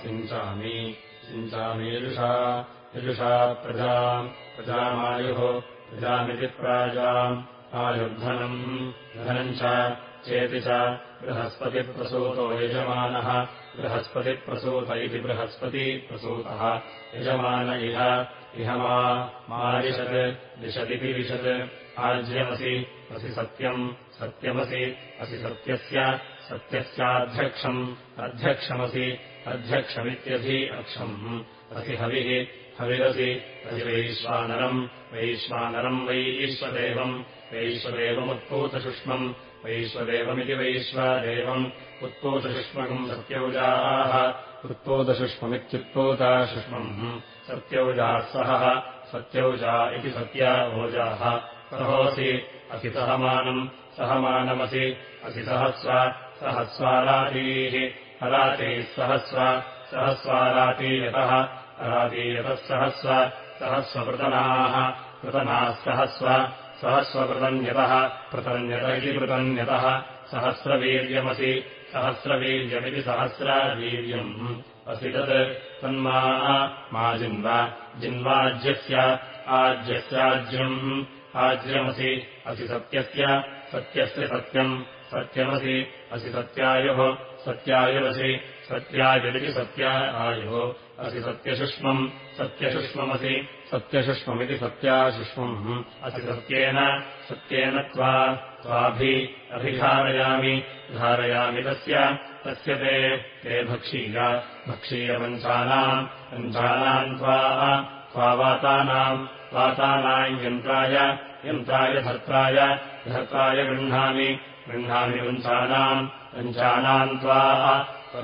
सिञ्चामि सिञ्चामीरुषा यजुषा प्रजाम् प्रजामायुः प्रजामिति प्राजाम् आयुर्धनम् धनम् चेति च बृहस्पतिप्रसूतो यजमानः बृहस्पतिप्रसूत इति बृहस्पतिप्रसूतः यजमान इह इह मारिषत् दिशदिति विशत् आज्यमसि असि सत्यम् सत्यमसि असि सत्यस्य सत्यस्याध्यक्षम् अध्यक्षमसि अध्यक्षमित्यधि अक्षम्। असि हविः हविरसि असि वैश्वानरम् वै ईश्वदेवम्। वैश्वदेवमुत्पूतसुष्मम् वैश्वदेवमिति वैश्वदेवम् उत्पूतसुष्मकम् सत्यौजाः। उत्पूतसुष्ममित्युत्पूतासुष्मम् सत्यौजाः सहः सत्यौजा इति सत्या ओजाः सहोऽसि असि सहमानम्। सहमानमसि असि सहस्व सहस्वारातीः अरातीः सहस्व सहस्वारातीयतः अरातीयतः सहस्व सहस्वपृतनाः पृतनाः सहस्व सहस्वपृतन्यतः पृतन्यत इति पृतन्यतः सहस्रवीर्यमसि सहस्रवीर्यमिति सहस्रवीर्यम् असि तत्। तन्मा जिन्व जिन्वाज्यस्य आज्यस्याज्यम् आज्यमसि असि सत्यस्य सत्यस्य सत्यम् सत्यमसि असि सत्यायुः सत्यायुरसि सत्यायुरिति सत्या आयुः असि सत्यशुष्मम् सत्यशुष्ममसि सत्यशुष्ममिति सत्याशुष्मम् असि सत्येन सत्येन त्वा त्वाभि अभिधारयामि धारयामि तस्य तस्य ते ते भक्षीय भक्षीयपञ्चानाम् पञ्चानाम् त्वा त्वावातानाम् वातानाम् यन्त्राय यन्त्राय धर्त्राय धर्त्राय गृह्णामि गृह्णामि पञ्चानाम् त्वा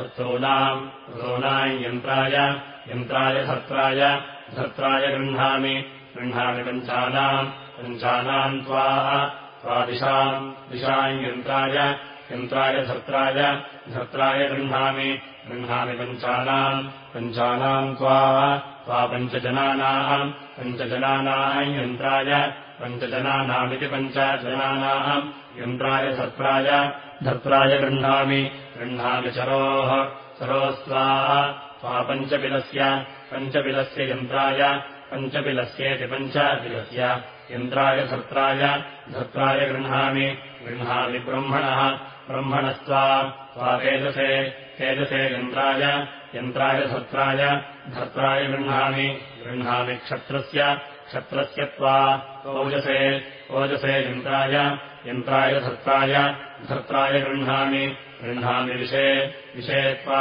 ऋतूनाम् ऋतूनाम् यन्त्राय धर्त्राय धर्त्राय गृह्णामि गृह्णामि पञ्चानाम् पञ्चानाम् त्वा त्वादिशाम् दिशाम् यन्त्राय यन्त्राय धर्त्राय धर्त्राय गृह्णामि गृह्णामि पञ्चानाम् पञ्चानाम् त्वा त्वा पञ्चजनानाम् पञ्चजनानाम् यन्त्राय पञ्चजनानामिति पञ्चजनानाम् यन्त्राय धर्त्राय गृह्णामि गृह्णामि चरोः चरोस्त्वा त्वा पञ्चपिलस्य पञ्चपिलस्य यन्त्राय पञ्चपिलस्येति पञ्चपिलस्य यन्त्राय धर्त्राय गृह्णामि गृह्णामि ब्रह्मणः ब्रह्मणस्त्वा त्वा तेजसे यन्त्राय यन्त्राय धर्त्राय गृह्णामि गृह्णामि क्षत्रस्य क्षत्रस्य त्वा ओजसे ओजसे यन्त्राय यन्त्राय धर्त्राय गृह्णामि। गृह्णामि विषे विषे त्वा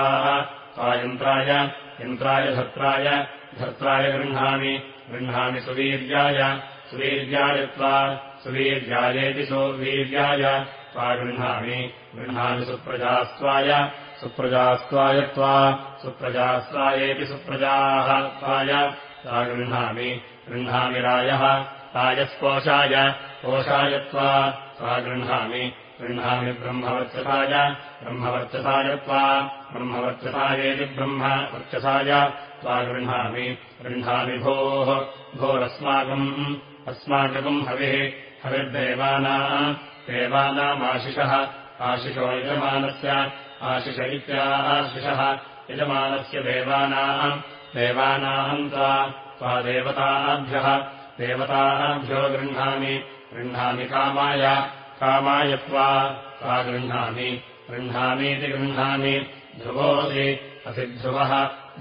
त्वा यन्त्राय धर्त्राय धर्त्राय गृह्णामि। गृह्णामि सुवीर्याय सुवीर्याय त्वा सुवीर्यायेति सुवीर्याय त्वा गृह्णामि। सुप्रजास्त्वाय सुप्रजास्त्वाय त्वा सुप्रजास्त्वायेति सुप्रजाः त्वाय सा गृह्णामि। गृह्णामि रायः रायस्कोशाय कोशाय त्वा सा गृह्णामि। गृह्णामि ब्रह्मवर्चसाय ब्रह्मवर्चसाय त्वा ब्रह्मवर्चसायेति ब्रह्मवर्चसाय त्वा गृह्णामि। गृह्णामि भोः भोरस्माकम् अस्माकम् हविः हविर्देवानाम् देवानामाशिषः आशिषो यजमानस्य आशिष इत्याशिषः यजमानस्य देवानाम् देवानाम् त्वा त्वा देवताभ्यः देवताभ्यो गृह्णामि गृह्णामि कामाय कामाय त्वा त्वा गृह्णामि गृह्णामीति गृह्णामि ध्रुवोऽसि असिध्रुवः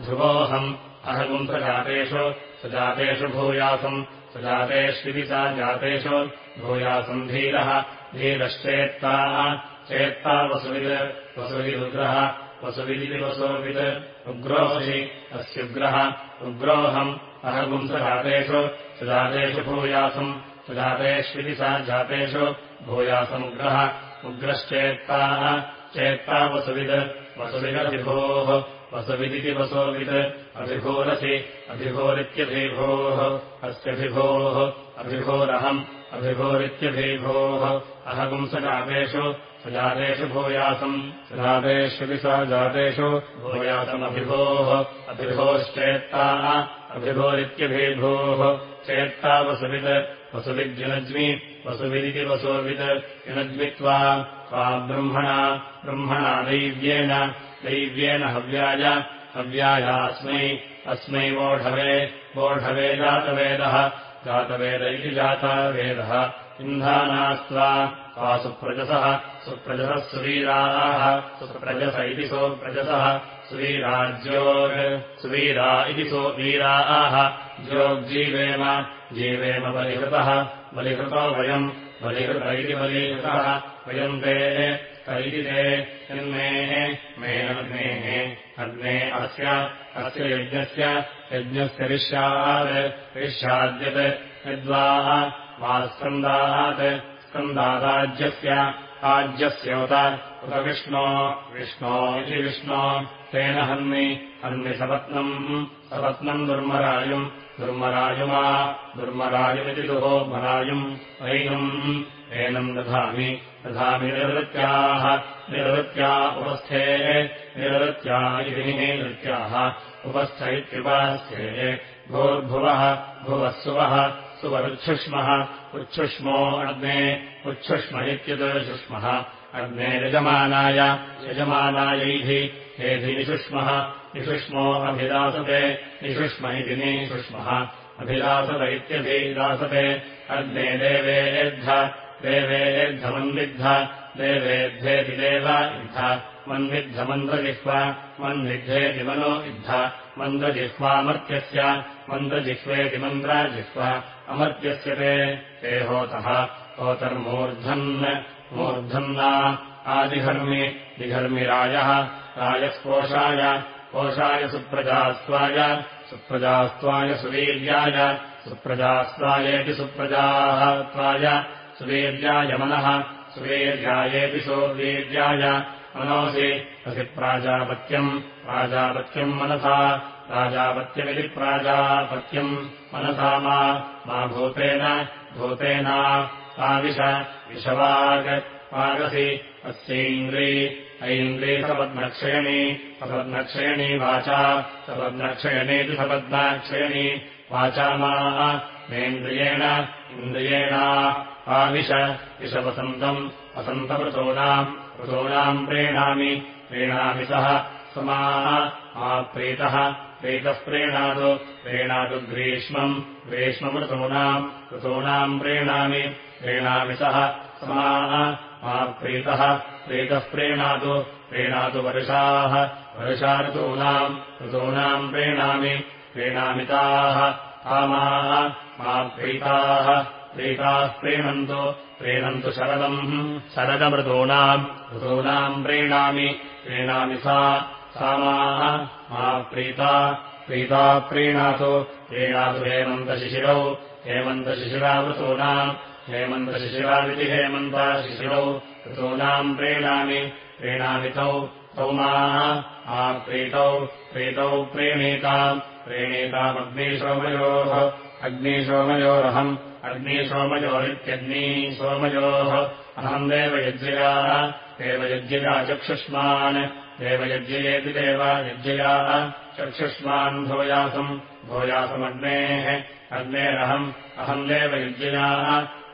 ध्रुवोऽहम् अहगुम् प्रजातेषु सजातेषु भूयासम् सजातेष्विति सा जातेषु भूयासम् धीरः धीरश्चेत्ता चेत्ता वसुविद् वसुविदुग्रः वसुविदिति वसुविद् उग्रोऽसि अस्युग्रः उग्रोऽहम् अहगुम् सजातेषु भूयासम् सजातेष्विति सा जातेषु भूयासमुग्रः उग्रश्चेत्ताः चेत्ता वसुविद् वसुविदभिभोः वसुविदिति वसोविद् अभिभूरसि अभिभोरित्यभिभोः अस्यभिभोः अभिभोरहम् अभिभोरित्यभिभोः अहगुम् सजातेषु भूयासम् सजातेष्विति सा जातेषु भूयासमभिभोः अभिभोश्चेत्ताः अभिभोरित्यभिभोः चेत्ता वसुविद् वसुविद्युनज्मि वसुविदिति वसुविद् युनज्मित्वा त्वा ब्रह्मणा ब्रह्मणा दैव्येन दैव्येन हव्याय हव्यायास्मै अस्मै वोढवे वोढवे जातवेदः जातवेद इति जातावेदः इन्धानास्त्वा त्वा सुप्रजसः सुप्रजसः सुवीराः सुप्रजस इति सोप्रजसः सुवीराज्योग् सुवीरा इति सो वीराः। ज्योग्जीवेम जीवेम बलिहृतः बलिहृतो वयम् बलिहृत इति बलीहृतः वयम् ते ते यन्मेः मे अग्नेः अग्ने अस्य अस्य यज्ञस्य यज्ञस्य ऋष्यात् ऋष्याद्यत् यद्वाः वा स्कन्दात् स्कन्दादाज्यस्य आज्यस्योत उत विष्णो विष्णो इति विष्णो तेन हन्मि हन्मि सपत्नम् सपत्नम् दुर्मरायुम्। दुर्मरायुमा दुर्मरायुमिति दुहो मरायुम्। ऐनम् एनम् दधामि दधामि निरृत्याः निरृत्या उपस्थे निरृत्या इति नृत्याः उपस्थ इत्युपास्थे भूर्भुवः भुवः सुवः सुवरुच्छुष्मः उच्छुष्मो अग्ने उच्छुष्म इत्युदुष्मः अग्ने यजमानाय यजमानायैः हेधि निषुष्मः निषुष्मो अभिदासते निषुष्म इति निषुष्मः अभिदासत इत्यभिदासते अग्ने देवेद्ध देवेद्धमन्विद्ध देवेद्धेति देव इद्ध मन्विद्धमन्द्रजिह्वा मन्विद्धेति मनो इद्ध मन्द्रजिह्वामर्त्यस्य मन्द्रजिह्वेति मन्द्राजिह्वा अमर्त्यस्य ते ते होतः होतर्मूर्धन् मूर्धन्ना आदिघर्मि दिघर्मिरायः रायस्पोषाय कोषाय सुप्रजास्त्वाय सुप्रजास्त्वाय सुवीर्याय सुप्रजास्त्वायेति सुप्रजाः त्वाय सुवीर्याय मनः सुवीर्यायेति सोवीर्याय मनोऽसि असि प्राजापत्यम् प्राजापत्यम् मनसा प्राजापत्यमिति प्राजापत्यम् मनसा मा भूतेन भूतेना आविश वागसि। अस्यैन्द्री ऐन्द्री सपद्मक्षयणी सपद्मक्षयणी वाचा सपद्मक्षयणेति सपद्माक्षयणी। वाचा मा मेन्द्रियेण इन्द्रियेणा। आविश विषवसन्तम् वसन्तमृतोनाम् ऋतोनाम् प्रेणामि। प्रेणामि सः समाः आप्रीतः प्रीतः। प्रेणातु प्रेणातु ग्रीष्मम् ग्रीष्ममृतूनाम् ऋतूनाम् प्रेणामि प्रेणामि सः। समाः। आप्रीतः प्रीतः। प्रेणातु। प्रेणातु वर्षाः। वर्षा ऋतूनाम् ऋतूनाम् प्रेणामि प्रेणामिताः आमाः आप्रीताः प्रीताः। प्रीणन्तु। प्रीणन्तु शरदम्। शरदमृतूनाम्। ऋतूनाम् प्रीणामि। प्रीणामि सा। सामाः। मा प्रीता। प्रीता प्रीणातु। प्रीणातु हेमन्तशिशिरौ। हेमन्तशिशिरावृतूनाम् हेमन्तशिशिरादिति हेमन्तशिशिरौ ऋतूनाम् प्रीणामि प्रीणामि तौ तौ माः आप्रीतौ प्रीतौ प्रीणीताम् प्रीणीतामग्निसोमयोः अग्निसोमयोरहम् अहम् देवयज्ञयाः देवयज्ञया चक्षुष्मान् देवयज्ञयेति देवयज्ञयाः चक्षुष्मान् भूयासम् भूयासमग्नेः अग्नेरहम् अहम् देवयज्ञयाः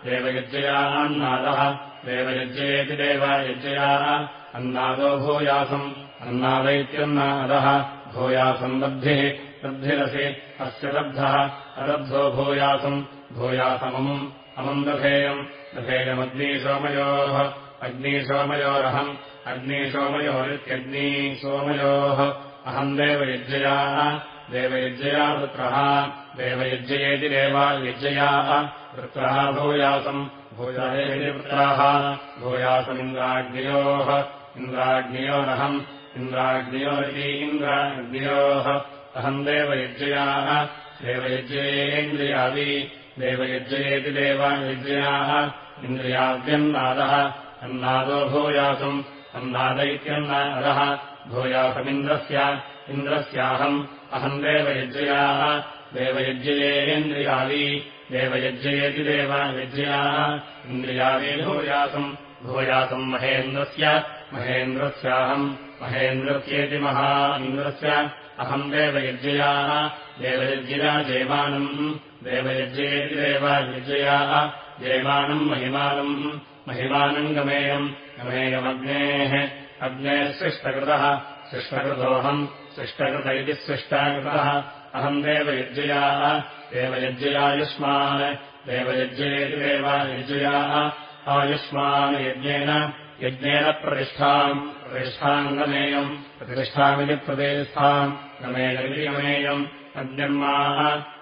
देवयज्ञयान्नादः देवयज्ञयेति देवयज्ञयाः अन्नादो भूयासम्। अन्नाद इत्यन्नादः भूयासम् लब्धिः। लब्धिरसि अस्य लब्धः। अलब्धो भूयासम्। भूयासमम्। अमम् दधेयम्। दधेयमग्निसोमयोः अग्निसोमयोरहम् अग्निसोमयोरित्यग्निसोमयोः अहम् देवयज्ञयाः देवयज्ञया वृत्रः देवयज्ञयेति देवायज्ञयाः वृत्रः भूयासम्। वृत्राः भूयासमिन्द्राग्नियोः। इन्द्राग्नियोरहम् इन्द्राग्नियोरिति इन्द्राग्नियोः। अहम् देवयज्ञयाः। देवयज्ञयेन्द्रियादि देवयज्ञयेति देवायज्ञयाः। इन्द्रियाद्यन्नादः अन्नादो भूयासम्। अन्नाद इत्यन्नादः भूयासमिन्द्रस्य। इन्द्रस्याहम्। अहम् देवयज्ञयाः। देवयज्ञयेन्द्रियादि देवयज्ञयेति देवयज्ञयाः इन्द्रियादि भूयासम् भूयासम् महेन्द्रस्य महेन्द्रस्याहम् महेन्द्रस्येति महा इन्द्रस्य अहम् देवयज्ञयाः देवयज्ञया जयमानम् देवयज्ञयेति देवयज्ञयाः जयमानम् महिमानम् महिमानम् गमेयम् गमेयमग्नेः। अग्नेः सृष्टकृतः सृष्टकृतोऽहम् सृष्टकृत इति सृष्टाकृतः अहम् देवयज्जयाः देवयज्जयायुष्मान् देवयज्जयेति देवयज्जयाः आयुष्मान् यज्ञेन यज्ञेन प्रतिष्ठाम् प्रतिष्ठाम् गमेयम् प्रतिष्ठामिति प्रतिष्ठाम् गमेयमिति गमेयम् अग्निर्माः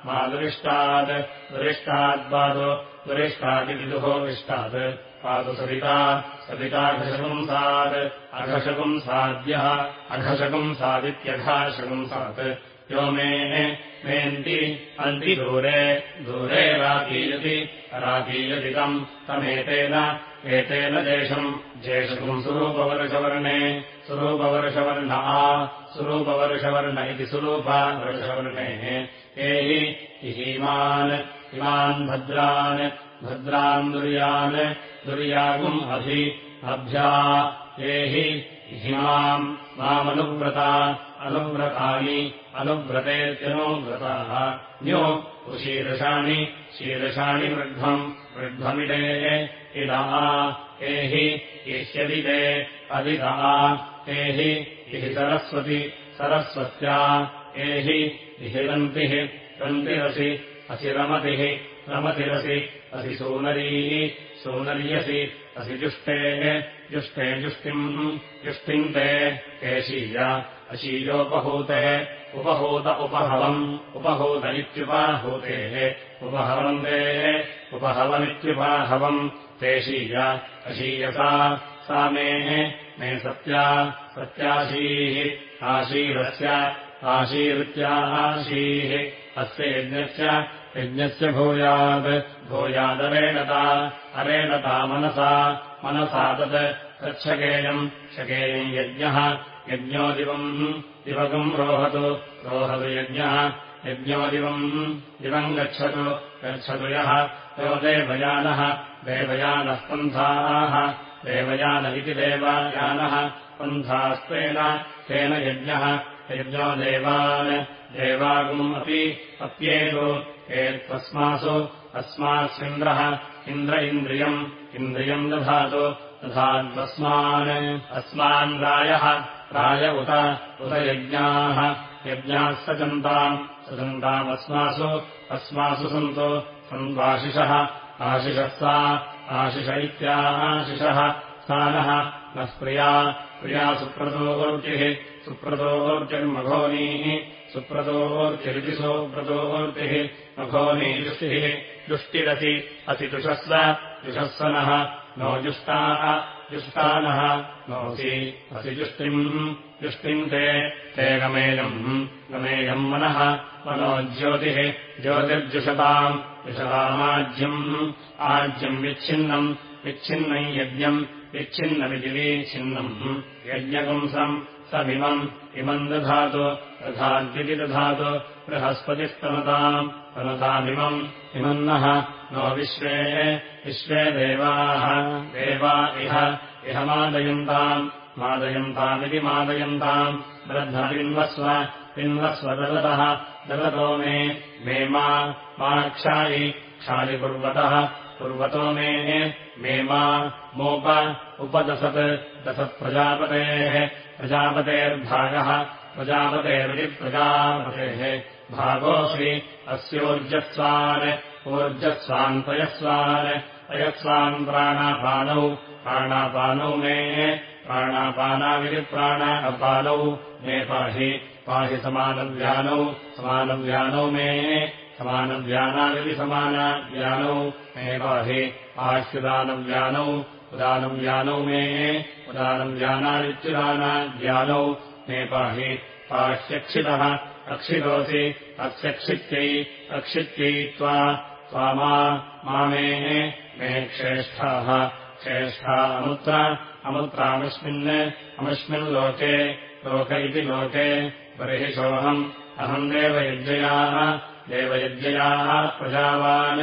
मा दुरिष्टात् दुरिष्टाद्पादो दुरिष्टादिविदुः विष्टात्। पातु सविता सविताघशपुंसात् अघशपुंसाद्यः अघशपुंसादित्यघाशपुंसात् यो मे मेऽन्ति अन्ति दूरे दूरे राकीयति राकीयदितम् तमेतेन एतेन देशम् जेषकम् सुरूपवर्षवर्णे सुरूपवर्षवर्णा सुरूपवर्षवर्ण इति सुरूपवर्षवर्णेः एहि इहीमान् इमान् भद्रान् भद्रान् दुर्यान् दुर्यागुम् अभि अभ्या एहि इहिमाम् मामनुव्रता अनुव्रतानि अनुव्रतेत्यनुव्रताः न्यो उशीर्षाणि शीर्षाणि वृद्धम्। वृद्धमिडे इदा एहि इष्यदिते अदिदा एहि इहि सरस्वति सरस्वत्या एहि इहिरन्तिः रन्तिरसि असि रमतिः रमतिरसि असि सूनरीः सूनर्यसि असि जुष्टेः जुष्टे जुष्टिम् जुष्टिम् ते केशीय अशीयोपहूतेः उपहूत उपहवम् उपहूत इत्युपाहूतेः उपहवन्तेः उपहवमित्युपाहवम् तेशीय अशीयसा सा मे मे सत्या सत्याशीः आशीरस्य आशीरित्याशीः अस्य यज्ञस्य यज्ञस्य भूयात् भूयादरेणता अरेणता मनसा मनसा तत् तच्छकेयम् शकेयम् यज्ञः यज्ञोदिवम् दिवगम् रोहतु रोहतु यज्ञः यज्ञोदिवम् दिवम् गच्छतु गच्छतु यः यो देवयानः देवयानः पन्थाः देवयान इति देवायानः पन्थास्तेन तेन यज्ञः यज्ञो देवान् देवागुम् अपि अप्येतु एतस्मासु अस्मात्सिन्द्रः इन्द्र इन्द्रियम् इन्द्रियम् दधातु तथाद्वस्मान् अस्मान् रायः राय उत उत यज्ञाः। यज्ञाः सचन्ताम् सचन्तामस्मासु अस्मासु सन्तु सन्त्वाशिषः आशिषः सा आशिष इत्याशिषः सा नः प्रिया प्रिया सुप्रतोर्तिः सुप्रतोर्तिर्मघोनीः सुप्रतोर्तिरिति सुप्रतोर्तिः मघोनीजुष्टिः जुष्टिरसि असि तुषस्व जुषस्वनः नो जुष्टाः जुष्टानः नोऽसि असि जुष्टिम् जुष्टिम् ते ते गमेयम् गमेयम् मनः मनो ज्योतिः ज्योतिर्जुषताम् जुषतामाज्यम् आज्यम् विच्छिन्नम् विच्छिन्नम् यज्ञम् विच्छिन्नम् यज्ञपुंसम् समिमम् इमम् दधातु दधाद्यति दधातु बृहस्पतिस्तनताम् तनतामिमम् इमम् नः विश्वे विश्वे देवाः। देवा इह इह मादयन्ताम् मादयन्तामिति मादयन्ताम्। वृद्धपिन्वस्व पिन्वस्व दलतः दलतो मे मे मा क्षायि क्षायि कुर्वतः कुर्वतो मे मे मा मोप उपदसत् दसत्प्रजापतेः प्रजापतेर्भागः प्रजापतेरिति प्रजापतेः भागोऽसि अस्योर्जस्वान् ऊर्जस्वान्पयस्वान् अयस्वान् प्राणापानौ प्राणापानौ मे प्राणापानाविति प्राणा अपानौ मे पाहि समानव्यानौ समानव्यानौ मे समानव्यानाविति समानव्यानौ मे पाहि आह्युदानव्यानौ उदानव्यानौ मे उदानव्यानानित्युदानाव्यानौ मे पाहि पाह्यक्षितः अक्षितोऽसि अस्यक्षित्यै अक्षित्यै त्वा त्वामा मामे मे क्षेष्ठाः क्षेष्ठा अमुत्र अमुत्रामस्मिन् अमुष्मिन्लोके लोक इति लोके बर्हिषोऽहम् अहम् देवयज्ञयाः देवयज्ञयाः प्रजावान्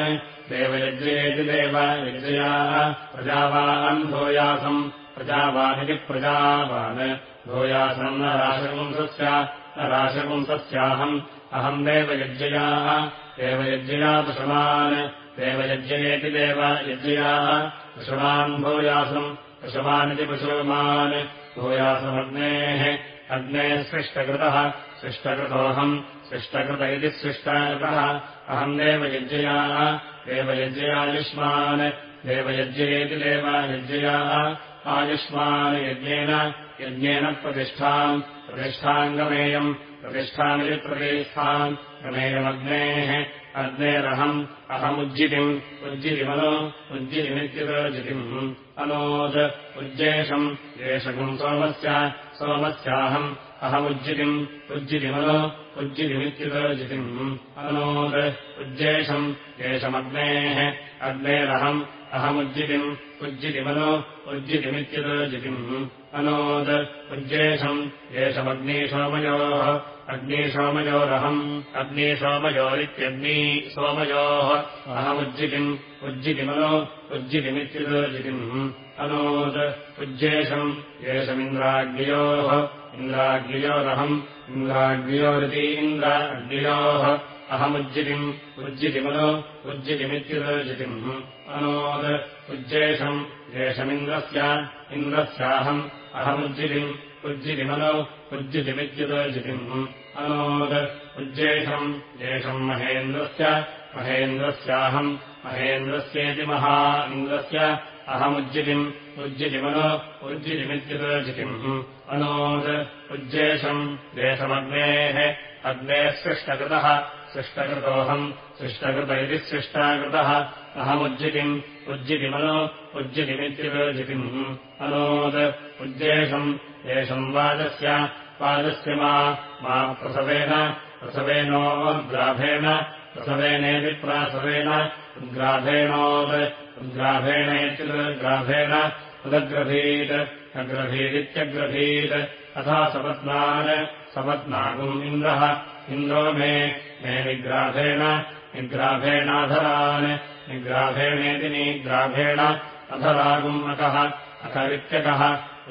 देवयज्ञयेति देवयज्ञयाः प्रजावान् भूयासम् प्रजावानिति प्रजावान्। भूयासम् न राशपुंसस्याहम् अहम् देवयज्ञयाः देवयज्ञया पशुमान्। देवयज्ञयेति देवयज्ञयाः पशुमान् भूयासम्। पशुमानिति पशुमान्। भूयासमग्नेः। अग्ने सृष्टकृतः। सृष्टकृतोऽहम्। सृष्टकृत इति सृष्टकृतः। अहम् देवयज्ञयाः देवयज्ञयायुष्मान् देवयज्ञयेति देवयज्ञयाः आयुष्मान् यज्ञेन। यज्ञेन प्रतिष्ठाम् प्रतिष्ठाङ्गमेयम् प्रतिष्ठाम् गमेयमग्नेः अग्नेरहम् अहमुज्जितिम् उज्जितिमनो उज्जितिमित्युजितिम् अनोद् उज्जेषम् येषकम् सोमस्य सोमस्याहम् अहमुज्जितिम् उज्जितिमनो उज्जितिमित्युजितिम् अनोद् उज्जेषम् येषमग्नेः अग्नेरहम् अहमुज्जितिम् उज्जितिमनो उज्जितिमित्युजितिम् अनोद् उज्जेषम् येषमग्निसोमयोः अग्निसोमयोरहम् अग्निसोमयोरित्यग्नी सोमयोः। अहमुज्जितिम् उज्जितिमनो उज्जितिमित्युजितिम् अनोद् उज्जेषम् येषमिन्द्राग्नियोः इन्द्राग्नियोरहम् इन्द्राग्नियोरिति इन्द्राग्नियोः। अहमुज्जितिम् उज्जितिमनो उज्जितिमित्युजितिम् अनोद् उज्जेषम् येषमिन्द्रस्य इन्द्रस्याहम् अहमुज्जितिम् उज्जितिमनो उज्जितिमित्युजितिम् अनोद् उज्जेषम् येषम् महेन्द्रस्य महेन्द्रस्याहम् महेन्द्रस्येति महा इन्द्रस्य अहमुज्जितिम् उज्जितिमनो उज्जितिमित्युजितिम् अनोद् उज्जेषम् देशमग्नेः अग्नेः सृष्टकृतः सृष्टकृतोऽहम् सृष्टकृत इति सृष्टाकृतः। अहमुज्जितिम् उज्जितिमनो उज्जितिमित्युजितिम् अनोद् उज्जेषम् येषम् वाजस्य वाजस्य मा मा प्रसवेन प्रसवेनोद्ग्राभेण प्रसवेनेति प्रासवेन उद्ग्राभेणोद् उद्ग्राभेणेत्युद्ग्राभेण उदग्रभीत् अग्रभीदित्यग्रभीत् अथा सपत्नान् सपत्नागुम् इन्द्रः इन्द्रो मे मे निग्राभेण निग्राभेणाधरान् निग्राभेणेति निग्राभेण अधरागुम् अकः अकरित्यकः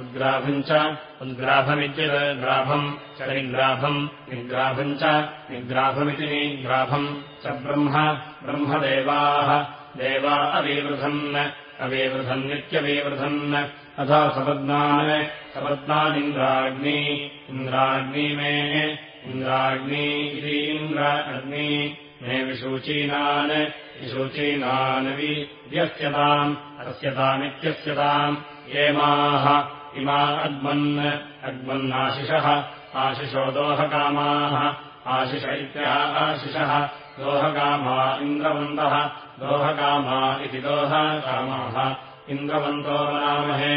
उद्ग्राभम् च उद्ग्राभमित्यग्राभम् च निग्राभम् निग्राभम् च निग्राभमिति निग्राभम् च ब्रह्म ब्रह्मदेवाः देवा अवीवृधन् अवीवृधन्नित्यवीवृधन् अथा सपत्नान् सपत्नानिन्द्राग्नी इन्द्राग्नी मे इन्द्राग्नी इति इन्द्राग्नी मे विशूचीनान् विशूचीनान् व्यस्यताम् अस्यतामित्यस्यताम् येमाः इमा अग्मन् अग्मन्नाशिषः आशिषो दोहकामाः आशिष इत्यः आशिषः दोहकामा इन्द्रवन्तः दोहकामा इति दोहकामाः इन्द्रवन्तो वनामहे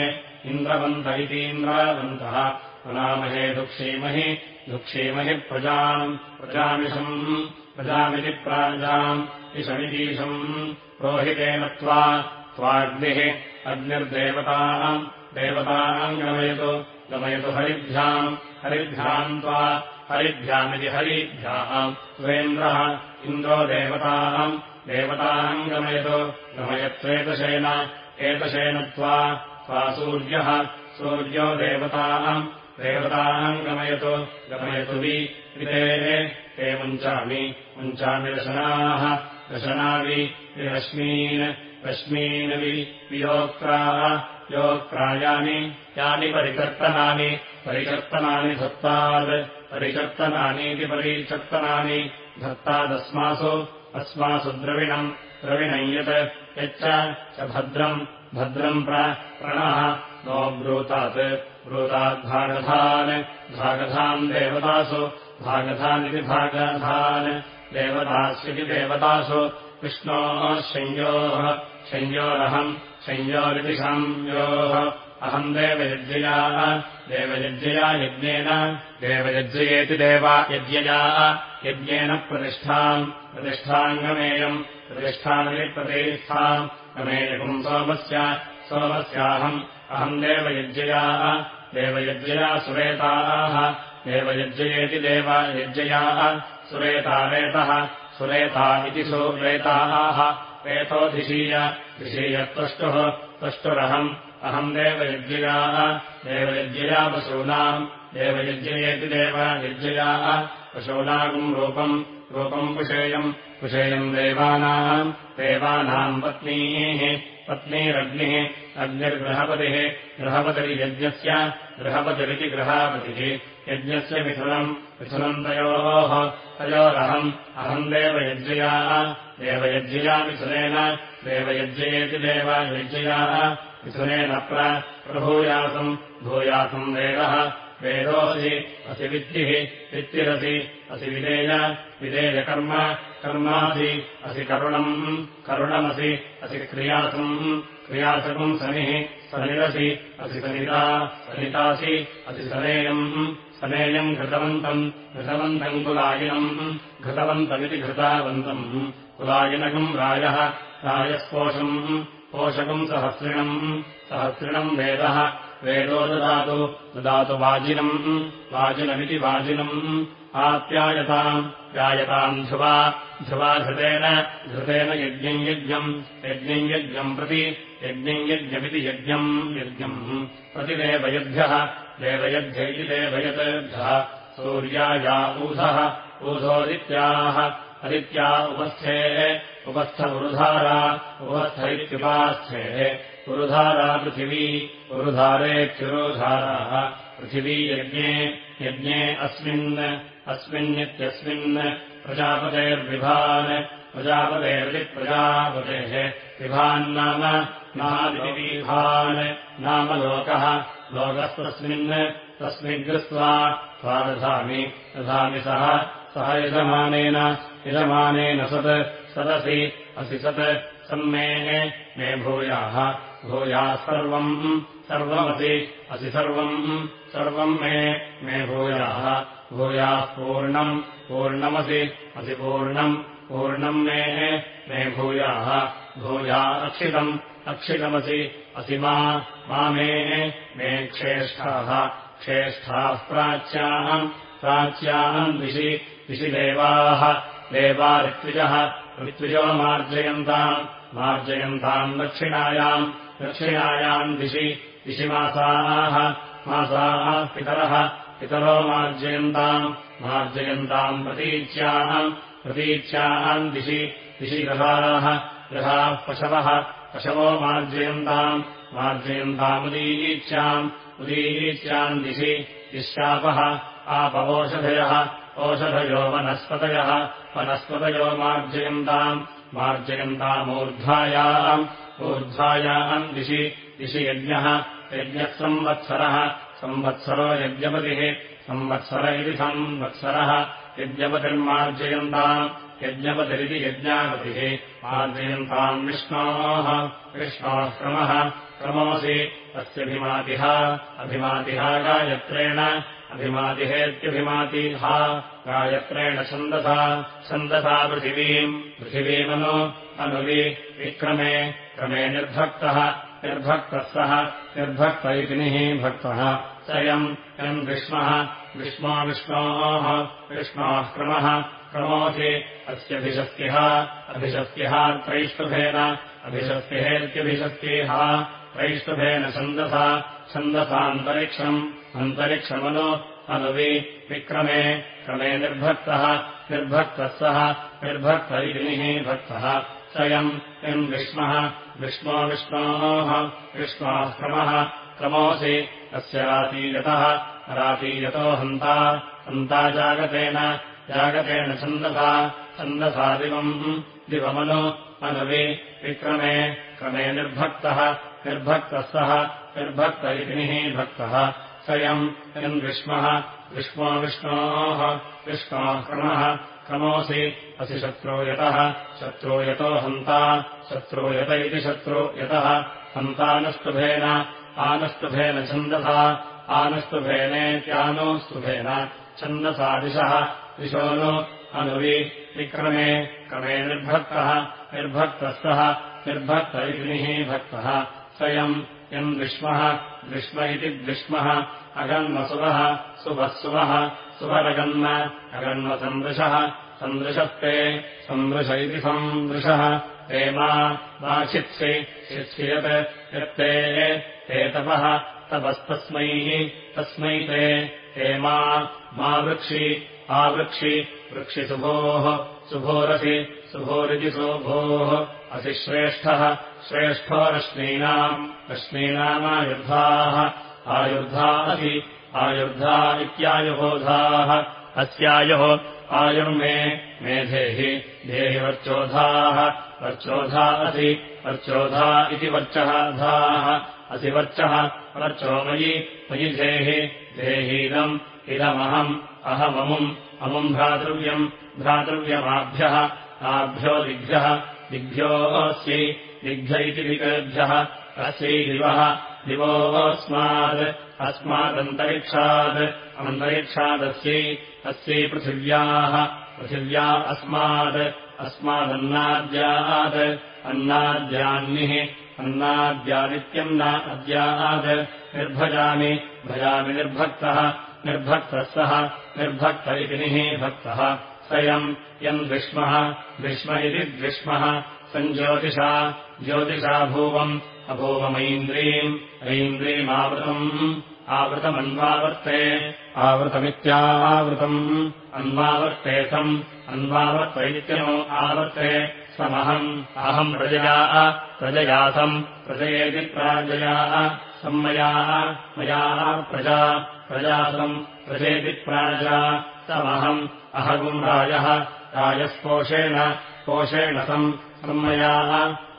इन्द्रवन्त इतीन्द्रवन्तः वनामहे दुःक्षीमहि दुःक्षीमहि प्रजाम् प्रजामिषम् प्रजामिति प्राजाम् इषमितीशम् रोहितेन त्वा त्वाग्निः अग्निर्देवताम् देवताम् गमयतु गमयतु हरिभ्याम् हरिभ्याम् त्वा हरिभ्यामिति हरिभ्याम् त्वेन्द्रः इन्द्रो देवताम् देवताम् गमयतु गमयत्वेतशेन एतशेन त्वा त्वा सूर्यः सूर्यो देवताम् देवताम् गमयतु गमयतु वि वितेः ते मुञ्चामि मुञ्चामि दशनाः दशनावि रश्मीन् रश्मीनवि वियोक्त्राः योक्त्रायानि यानि परिकर्तनानि। परिकर्तनानि धत्ताद्। परिकर्तनानीति परिकर्तनानि। धत्तादस्मासु अस्मासु द्रविणम्। द्रविणम् यत् यच्च च भद्रम्। भद्रम् प्रणः। नो ब्रूतात् ब्रूताद्भागधान् भागधान् देवतासु भागधानिति भागधान् देवतास्विति देवतासु। विष्णोः संयोः संयोरहम् संयोरिति संयोः अहम् देवयज्ञयाः देवयज्ञया यज्ञेन देवयज्ञयेति देवा यज्ञया यज्ञेन प्रतिष्ठाम्। प्रतिष्ठाङ्गमेयम् प्रतिष्ठामिति प्रतिष्ठाम् गमेयकम् सोमस्य सोमस्याहम्। अहम् देवयज्ञयाः देवयज्ञया सुरेताः देवयज्ञयेति देवयज्ञयाः सुरेतारेतः सुरेता इति सुरेताः। रेतोऽधिशीय धिशीयत्वष्टुः त्वष्टुरहम्। अहम् देवयज्ञयाः देवयज्ञया पशूनाम्। देवयज्ञयेति देवयज्ञयाः पशूनागुम् रूपम् रूपम् कुशेयम् कुशेयम् देवानाम्। देवानाम् पत्नीः पत्नीरग्निः अग्निर्गृहपतिः गृहपतिर्यज्ञस्य गृहपतिरिति गृहापतिः यज्ञस्य मिथुनम् मिथुनम् तयोः तयोरहम् अहम् देवयज्ञया देवयज्ञया मिथुनेन देवयज्ञयेति देवयज्ञयाः मिथुनेन प्रभूयासम् भूयासम् देवः वेदोऽसि असि विद्धिः वित्तिरसि असि विदेय विदेयकर्म कर्मासि असि करुणम् करुणमसि असि क्रियासम् क्रियासकम् सनिः सनिरसि असि सनिता सनितासि असि सनेयम् सनेयम् घृतवन्तम् घृतवन्तम् कुलायिनम् घृतवन्तमिति घृतावन्तम्। कुलायिनकम् रायः रायस्पोषम् पोषकम् सहस्रिणम् सहस्रिणम् वेदः वेदो ददातु ददातु वाजिनम् वाजिनमिति वाजिनम्। आप्यायताम् व्यायताम् ध्रुवा ध्रुवा घृतेन घृतेन यज्ञम् यज्ञम् यज्ञम् यज्ञम् प्रति यज्ञम् यज्ञमिति यज्ञम् यज्ञम् प्रतिदेवयद्भ्यः देवयद्भ्य इति देवयतेभ्यः सूर्याया ऊधः ऊधोदित्याः अदित्या उपस्थेः उपस्थ उरुधारा उपस्थ इत्युपास्थेः पुरुधारा पृथिवी पुरुधारेत्युरोधाराः पृथिवी यज्ञे यज्ञे अस्मिन् अस्मिन्नित्यस्मिन् प्रजापतेर्विभान् प्रजापतेर्विप्रजापतेः विभान्नाम नादिविभान् नाम लोकः। लोकस्तस्मिन्। तस्मिन्कृत्वा स्वादधामि दधामि। सः। सः यजमानेन। यजमानेन सत्। सदसि। असि सत्। सम्मेः मे भूयाः। भूयाः सर्वम्। सर्वमसि। असि सर्वम्। सर्वम् मे। मे भूयाः। भूयाः पूर्णम्। पूर्णमसि। असि पूर्णम्। पूर्णम् मे। मे भूयाः भूया अक्षितम् अक्षितमसि असि मा मे मे क्षेष्ठाः क्षेष्ठाः प्राच्याम् प्राच्याम् दिशि दिशि देवाः ऋत्विजः ऋत्विजो मार्जयन्ताम् मार्जयन्ताम् दक्षिणायाम् दक्षिणायाम् दिशि दिशि मासाः पितरः पितरो मार्जयन्ताम् मार्जयन्ताम् प्रतीच्याम् प्रतीच्याम् दिशि दिशि ग्रहाः ग्रहाः पशवः पशवो मार्जयन्ताम् मार्जयन्तामुदीच्याम् उदीच्याम् दिशि दिशापः आपवोषधयः ओषधयो वनस्पतयः वनस्पतयो मार्जयन्ताम् मार्जयन्तामूर्ध्वायाम् ऊर्ध्वायाम् दिशि दिशि यज्ञः यज्ञः संवत्सरः संवत्सरो यज्ञपतिः संवत्सर इति संवत्सरः यज्ञपतिर्मार्जयन्ताम् यज्ञपतिरिति यज्ञापतिः मार्जयन्ताम् विष्णोः विष्णोः। क्रमः क्रमोऽसि तस्यभिमातिः अभिमातिः गायत्रेण। अभिमातिहेत्यभिमातिः गायत्रेण छन्दसा। छन्दसा पृथिवीम्। पृथिवीमनु अनुवि विक्रमे। क्रमे निर्भक्तः। निर्भक्तः सः। निर्भक्त इतिनिः भक्तः। स्वयम् यम् विष्मः विष्मो विष्णोः। विष्णोः क्रमः क्रमोऽसि। अस्यभिशक्तिः अभिशक्तिः त्रैष्टुभेन अभिशक्तिहेत्यभिशक्तिः त्रैष्टुभेन छन्दसा छन्दसान्तरिक्षम् अन्तरिक्षमनु अनुवि विक्रमे क्रमे निर्भक्तः निर्भक्तः सः निर्भक्त इतिनिः भक्तः स्वयम् यम् विष्मः विष्णो विष्णोः विष्णोः क्रमः क्रमोऽसि। अस्य रातीयतः रातीयतो हन्ता हन्ता जागतेन जागतेन छन्दसा छन्दसा दिवम् दिवमनु अनुवि विक्रमे क्रमे निर्भक्तः निर्भक्तः सः निर्भक्त इतिनिः भक्तः स्वयम् यम् विष्मः विष्मो विष्णोः विष्णोः क्रमः क्रमोऽसि असि शत्रो यतः शत्रो यतो हन्ता शत्रो यत इति शत्रो यतः। हन्तानुष्टुभेन आनुष्टुभेन छन्दसा आनुष्टुभेनेत्यानुस्तुभेन छन्दसा दिशः दिशो नु अनुवि विक्रमे क्रमे निर्भक्तः निर्भक्तः सः निर्भक्त इतिनिः भक्तः स्वयम् यम् विष्मः विष्म इति द्विष्मः अगन्मसुवः सुभः सुवः सुवरगन्म अगन्मसन्दृशः सन्दृशस्ते सन्दृश इति सन्दृशः। ते मा चित्सि चित्स्यत् यत्ते ते तपः तपस्तस्मै तस्मै ते। हे मा वृक्षि आवृक्षि वृक्षिशुभोः सुभोरसि सुभोरिति सुभोः असि श्रेष्ठः श्रेष्ठो रश्मीनाम् रश्मीनामायुर्धाः आयुर्धा असि आयुर्धा इत्यायुबोधाः अस्यायुः आयुर्मे मेधेहि देहि वर्चोधाः वर्चोधा असि वर्चोधा इति वर्चः धाः असि वर्चः वर्चो मयि मयि धेहि देहीदम् इदमहम् अहममुम् अमुम् भ्रातृव्यम् भ्रातृव्यमाभ्यः आभ्यो दिग्भ्यः दिग्भ्योऽस्यै दिग्भ्य इति दिग्भ्यः अस्यै दिवः दिवोऽस्मात् अस्मादन्तरिक्षात् अन्तरिक्षादस्यै अस्यै पृथिव्याः पृथिव्या अस्मात् अस्मादन्नाद्यात् अन्नाद्यान्निः अन्नाद्यादित्यम् न अद्यात् निर्भजामि भजामि निर्भक्तः निर्भक्तः सः निर्भक्त इति निः भक्तः स्वयम् यम् द्विष्मः द्विष्म इति द्विष्मः। सञ्ज्योतिषा ज्योतिषा भूवम् अभूवमैन्द्रीम् ऐन्द्रीमावृतम् आवृतमन्वावर्ते। आवृतमित्यावृतम् अन्वावर्तेथम् अन्वावर्तैत्यनो आवर्ते। समहम् अहम् प्रजया प्रजयासम् प्रजयेति प्राजया सम्मयाः मया प्रजा प्रजासम् प्रजेति प्राजा समहम् अहगुम् राजः राजस्पोषेण कोशेण सम् सम्मयाः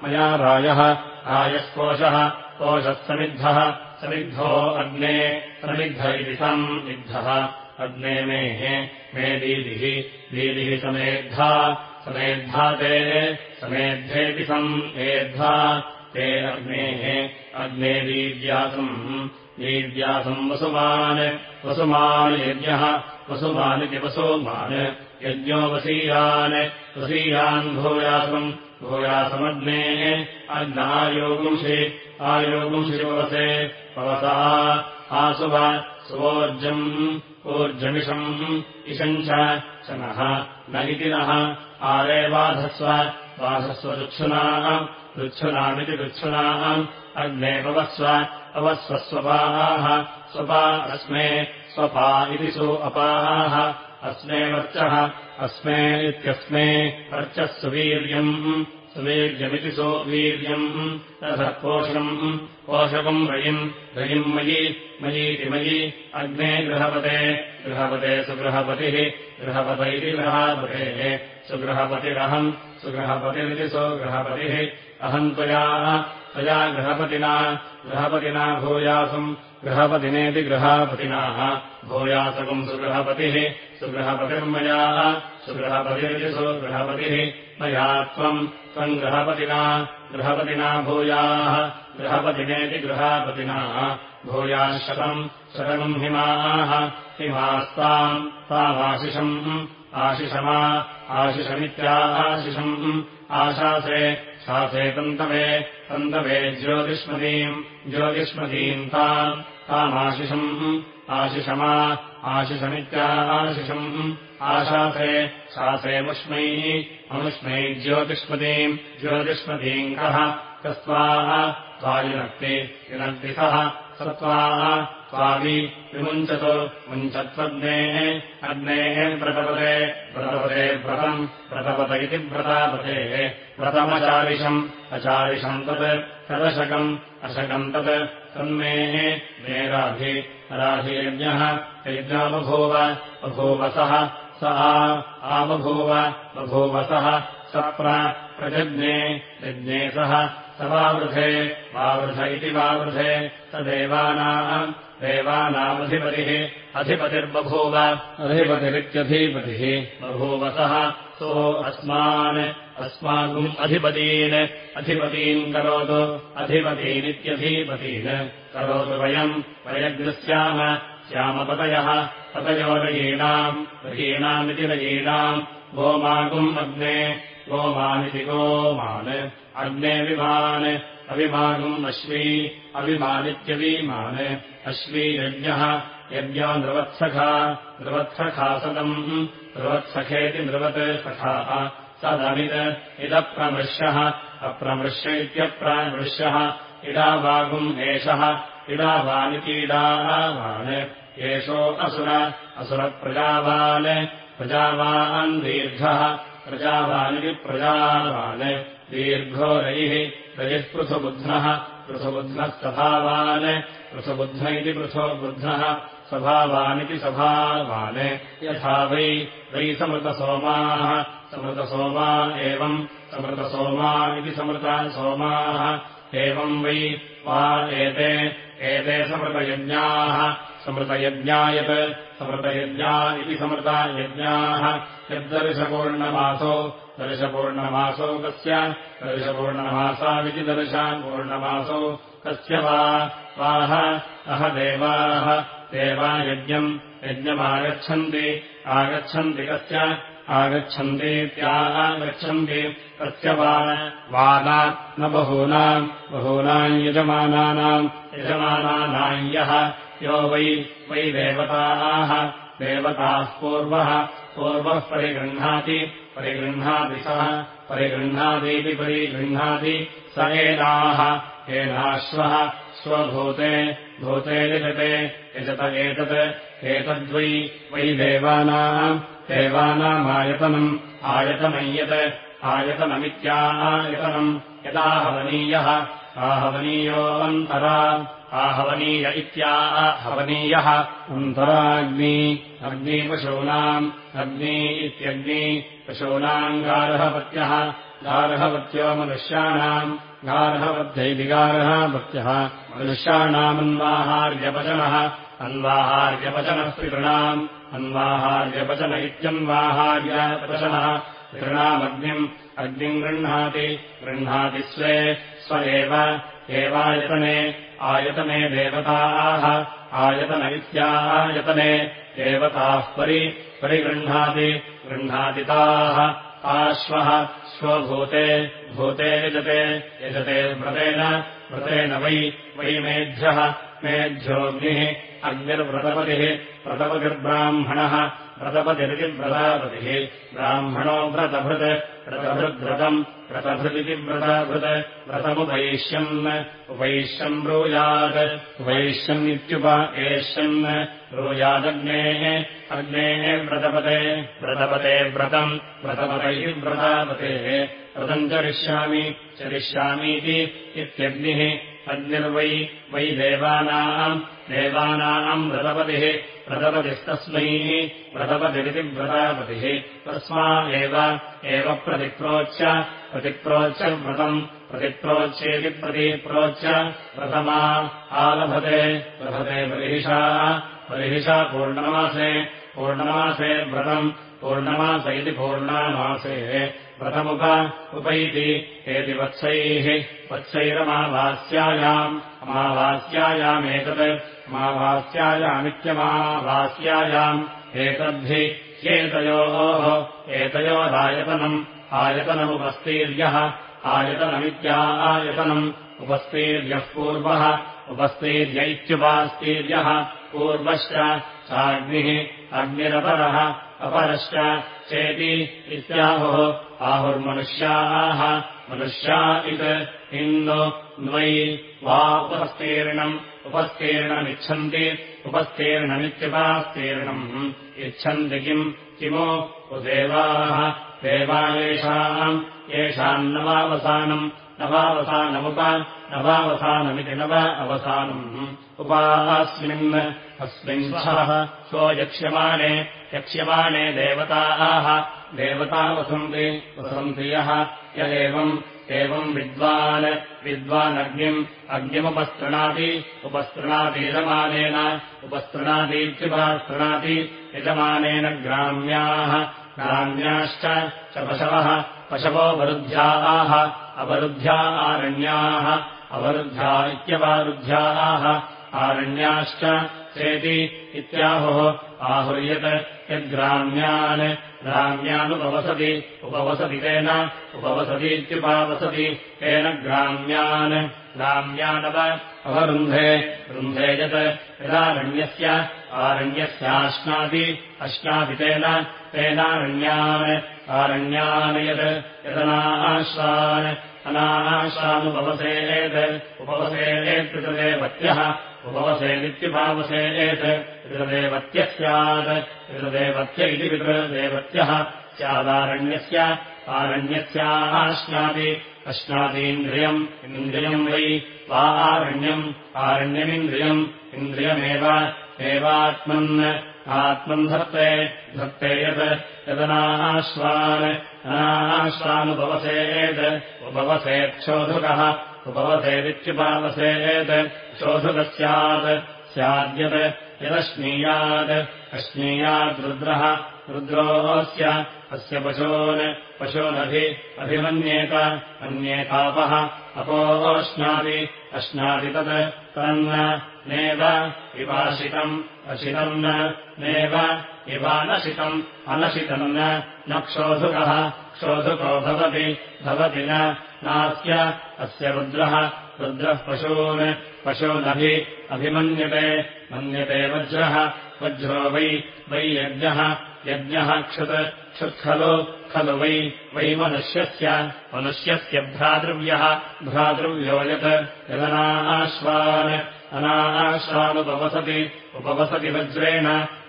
मया राजः राजस्पोषः कोशः समिद्धः समिद्धो अग्ने इति समिद्धः अग्ने मेः मे दीदिः दीदिः समेद्धा समेद्धा ते समेद्धेति सम् एद्धा ते अग्नेः अग्ने दीव्यासम् दीव्यासम् वसुमान् वसुमान् यज्ञः वसुमानिति वसुमान् यज्ञो वसीयान् वसीयान् भूयासम् भूयासमग्नेः अग्नायोगुंषि आयोगुंषि पवसे पवसा आसुव सुवोर्जम् ऊर्जमिषम् इषम् च नः न इति नः आरेवाधस्व ऋक्षुनामिति ऋक्षुनाम् अग्ने पवस्व अवस्व स्वपाः स्वपा अस्मे स्वपा इति सु अपाः अस्मे वर्चः अस्मे इत्यस्मे वर्चः सुवीर्यम् सुवीर्यमिति सो वीर्यम्। कोशम्। कोशकम् रयिम् रयिम् मयि। मयीति मयि। अग्ने गृहपते। गृहपते सुगृहपतिः। गृहपत इति गृहापतेः। सुगृहपतिरहम्। सुगृहपतिरिति सुगृहपतिः अहम् त्वया त्वया गृहपतिना गृहपतिना भूयासम् गृहपतिनेति गृहापतिनाः। भूयासकम् सुगृहपतिः सुगृहपतिर्मया सुगृहपतिरिति सुगृहपतिः मया त्वम् त्वम् गृहपतिना गृहपतिना भूयाः गृहपतिनेति गृहापतिनाः। भूयाः शतम् शतम् हिमाः हिमास्ताम् तामाशिषम् आशिषमा आशिषमित्याशिषम् आशासे शासे तन्तवे तन्तवे ज्योतिष्मतीम् ज्योतिष्मतीम् ताम् तामाशिषम् आशिषमा आशिषमित्याशिषम् आशासे शासे मुष्मैः अमुष्मै ज्योतिष्मतीम् ज्योतिष्मतीम् कः कस्त्वाः त्वायुनक्ति युनक्ति सः सत्त्वाः त्वावि विमुञ्चतु। मुञ्चत्वग्नेः अग्नेः व्रतपते व्रतपते व्रतम्। व्रतपत इति व्रतापतेः। व्रतमचारिषम्। अचारिषम् तत्। तदशकम्। अशकम् तत्। तन्मेः मे राधि। राधियज्ञः यज्ञाबभूव बभूवसः स। आबभूव बभूवसः स। प्रजज्ञे। यज्ञे सः। स वावृधे। वावृध इति वावृधे। तदेवानाम् देवानामधिपतिः अधिपतिर्बभूव। अधिपतिरित्यधिपतिः। बभूवसः सो अस्मान् अस्माकम् अधिपतीन् अधिपतीन् करोतु। अधिपतीनित्यधिपतीन् करोतु वयम् वयग्रस्याम। श्यामपतयः पतयो रयीणाम् रयीणामिति रयीणाम् गोमागुम् अग्ने गोमानिति गोमान् अग्ने विमान् अविमागुम् अश्वी अश्वीयज्ञः यज्ञो नृवत्सखा नृवत्सखा सदम् नृवत्सखेति नृवत् सखाः सदमित् इदप्रमृश्यः अप्रमृश्य इत्यप्रमृश्यः इडावागुम् एषः इडावानितीडावान् एषो असुर असुरप्रजावान् प्रजावान् दीर्घः प्रजावानिति प्रजावान् दीर्घो रैः रयिः पृथुबुध्नः पृथुबुध्नः सभावान् पृथुबुध्न इति पृथोबुध्नः स्वभावानिति स्वभावान् यथा वै वै समृतसोमाः समृतसोमा एवम् समृतसोमा इति समृता सोमाः। एवम् वै वा एते एते समृतयज्ञाः समृतयज्ञायत् समृतयज्ञा इति समृतायज्ञाः यद्दर्शपूर्णमासो दर्शपूर्णमासौ कस्य दर्शपूर्णमासाविति दर्शापूर्णमासौ कस्य वा? वाह अह देवाः देवा यज्ञम् यज्ञमागच्छन्ति आगच्छन्ति कस्य? आगच्छन्तीत्यागच्छन्ति कस्य वा? न बहूनाम् बहूनाम् यजमानानाम् यजमानानाम् यः यो वै वै देवताः देवताः पूर्वः पूर्वः परिगृह्णाति परिगृह्णाति सः परिगृह्णातीति परिगृह्णाति स एनाः एनाश्वः स्वभूते भूते यजते यजत एतत् एतद्वै वै देवानाम् देवानामायतनम् आयतनय्यत् आयतनमित्यायतनम् यदाहवनीयः आहवनीयोऽन्तरा आहवनीय इत्याहवनीयः अन्तराग्नी अग्निपशूनाम् अग्नि इत्यग्नि पशूनाम् गार्हपत्यः गार्हपत्यो मनुष्याणाम् गार्हपत्यैति गार्हपत्यः मनुष्याणामन्वाहार्यपचनः अन्वाहार्यपचनः पितृणाम् अन्वाहार्यपचन इत्यन्वाहार्यपचनः पितृणामग्निम् अग्निम् गृह्णाति गृह्णाति स्वे स्व एवायतने आयतने देवताः आयतन इत्यायतने देवताः परि परिगृह्णाति गृह्णाति ताः आश्वः स्वभूते भूते यजते यजते व्रतेन व्रतेन वै वै मेध्यः मेध्योऽग्निः अग्निर्व्रतपतिः व्रतपतिर्ब्राह्मणः व्रतपतिरिति व्रतापतिः ब्राह्मणो व्रतभृत् व्रतभृद्व्रतम् व्रतभृदिति व्रतभृत् व्रतमुपैष्यन् उपैष्यम् ब्रूयात् उपैष्यन्नित्युप एष्यन् ब्रूयादग्नेः अग्नेः व्रतपते व्रतपते व्रतम् व्रतपत व्रतापतेः। व्रतम् चरिष्यामि चरिष्यामीति इत्यग्निः अग्निर्वै वै देवानाम् देवानाम् व्रतपतिः व्रतपतिस्तस्मै व्रतपतिरिति व्रतापतिः। तस्मा एव प्रतिप्रोच्य प्रतिप्रोच्य व्रतम् प्रतिप्रोच्येति प्रतिप्रोच्य प्रथमा आलभते लभते बलिहिषा बलिहिषा पूर्णमासे पूर्णमासे व्रतम् पूर्णमास इति पूर्णामासे। व्रतमुप उपैति एति वत्सैः वत्सैरमावास्यायाम् अमावास्यायामेतत् अमावास्यायामित्यमावास्यायाम् एतद्धि ह्येतयोः एतयोरायतनम् आयतनमुपस्तीर्यः आयतनमित्या आयतनम् उपस्तीर्यः पूर्वः उपस्तीर्य इत्युपास्तीर्यः पूर्वश्च साग्निः अग्निरपरः अपरश्च चेति इत्याहुः आहुर्मनुष्याः मनुष्या इत् इन्दो द्वै वा उपस्तीर्णम् उपस्तीर्णमिच्छन्ति उपस्तीर्णमित्युपास्तीर्णम्। इच्छन्ति किम्? किमु? देवाः देवायेषाम्। येषाम् नवावसानम्। नवावसानमुप नवावसानमिति नव अवसानम्। उपास्मिन् अस्मिन् सः सो यक्ष्यमाणे यक्ष्यमाणे देवताः। देवता वसन्ति वसन्ति यः। य एवम् एवम् विद्वान् विद्वानग्निम् अग्निमुपस्तृणाति उपस्तृणाति यजमानेन उपस्तृणातीत्युपस्तृणाति यजमानेन ग्राम्याः ग्राम्याश्च च पशवः पशवोऽवरुध्याः अवरुद्ध्या आरण्याः अवरुद्ध्या इत्यवरुध्याः आरण्याश्च चेति इत्याहुः आहुर्यत् यद्ग्राम्यान् ग्राम्यानुपवसति उपवसति तेन उपवसतीत्युपावसति तेन ग्राम्यान् ग्राम्यानव अवरुन्धे रुन्धे यत् यदारण्यस्य आरण्यस्याश्नाति अश्नाति तेन तेनारण्यान् आरण्यान् यत् यदनाश्वान् अनाशानुपवसेत् उपवसेत्कृतदेवत्यः उपवसेदित्युपावसेत् पितृदेवत्यः स्यात् पितृदेवत्य इति पितृदेवत्यः स्यादारण्यस्य आरण्यस्याश्नाति अश्नातीन्द्रियम् इन्द्रियम् वै वा आरण्यम् आरण्यमिन्द्रियम् इन्द्रियमेव एवात्मन् आत्मन् धत्ते धत्ते यत् यदनाश्वान् अनाश्वानुपवसेत् उपवसेच्छोधुकः उपवसेदित्युपावसेत् शोधुकः स्यात् स्याद्यत् यदश्नीयात् अश्नीयाद्रुद्रः रुद्रोऽस्य अस्य पशून् पशूनभि अभिमन्येत अन्येतापः अश्नाति तत् तन्न नेव इवाशितम् अशितम् नेव इवानशितम् अनशितम् न क्षोधुकः क्षोधुको भवति भवति न नास्य अस्य रुद्रः रुद्रः पशून् पशूनभि अभिमन्यते मन्यते वज्रः वज्रो वै वै यज्ञः यज्ञः क्षुत् क्षुत्खलु खलु वै वै मनुष्यस्य मनुष्यस्य भ्रातृव्यः भ्रातृव्यो यत् यदनाश्वान् अनाश्वानुपवसति उपवसति वज्रेण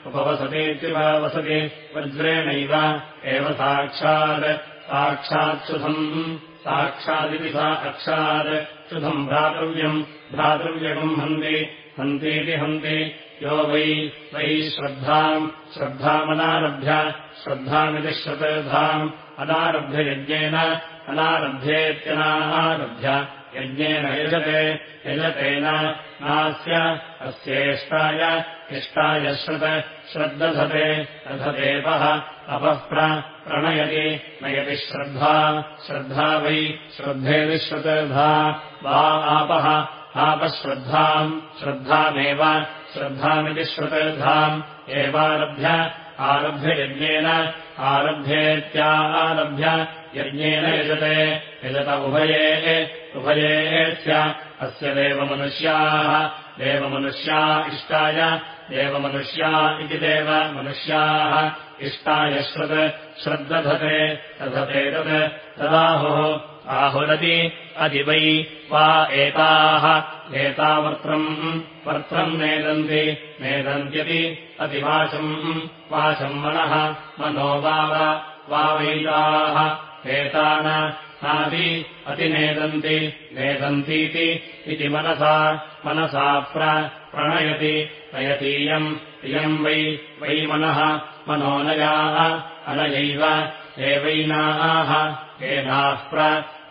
उपवसतीत्युपवसति वज्रेणैव एव साक्षात् साक्षात्क्षुधम् साक्षादिति सा अक्षात् क्षुधम् भ्रातृव्यम् भ्रातृव्यकम् हन्ति हन्तीति हन्ति यो वै वै श्रद्धाम् श्रद्धामनारभ्य श्रद्धामिति श्रद्धाम् अनारभ्ययज्ञेन अनारभ्येत्यनारभ्य यज्ञेन यजते यजतेन नास्य अस्येष्टाय इष्टाय श्रत श्रद्दधते रथदेवः अपः प्रणयति नयति श्रद्धा श्रद्धा वै श्रद्धेति श्रुतधा वा आपः आपश्रद्धाम् श्रद्धामेव श्रद्धामिति श्रुतधाम् एवारभ्य आरभ्ययज्ञेन आरभ्येत्या आरभ्य यज्ञेन यजते यजत उभये उभयेत्य अस्य देवमनुष्याः देवमनुष्या इष्टाय देवमनुष्या इति देवमनुष्याः इष्टाय श्रुत् श्रद्दधते दधते तत् तदाहुः आहुरति अति वै वा एताः। एतावर्त्रम् वर्त्रम् नेदन्ति नेदन्त्यति अतिवाचम् वाचम् मनः मनो वाव वावैताः। एतान नादि अतिनेदन्ति नेदन्तीति इति मनसा मनसा प्रणयति नयतीयम् इयम् वै वै मनः मनोनयाः अनयैव एवैनाः एनाः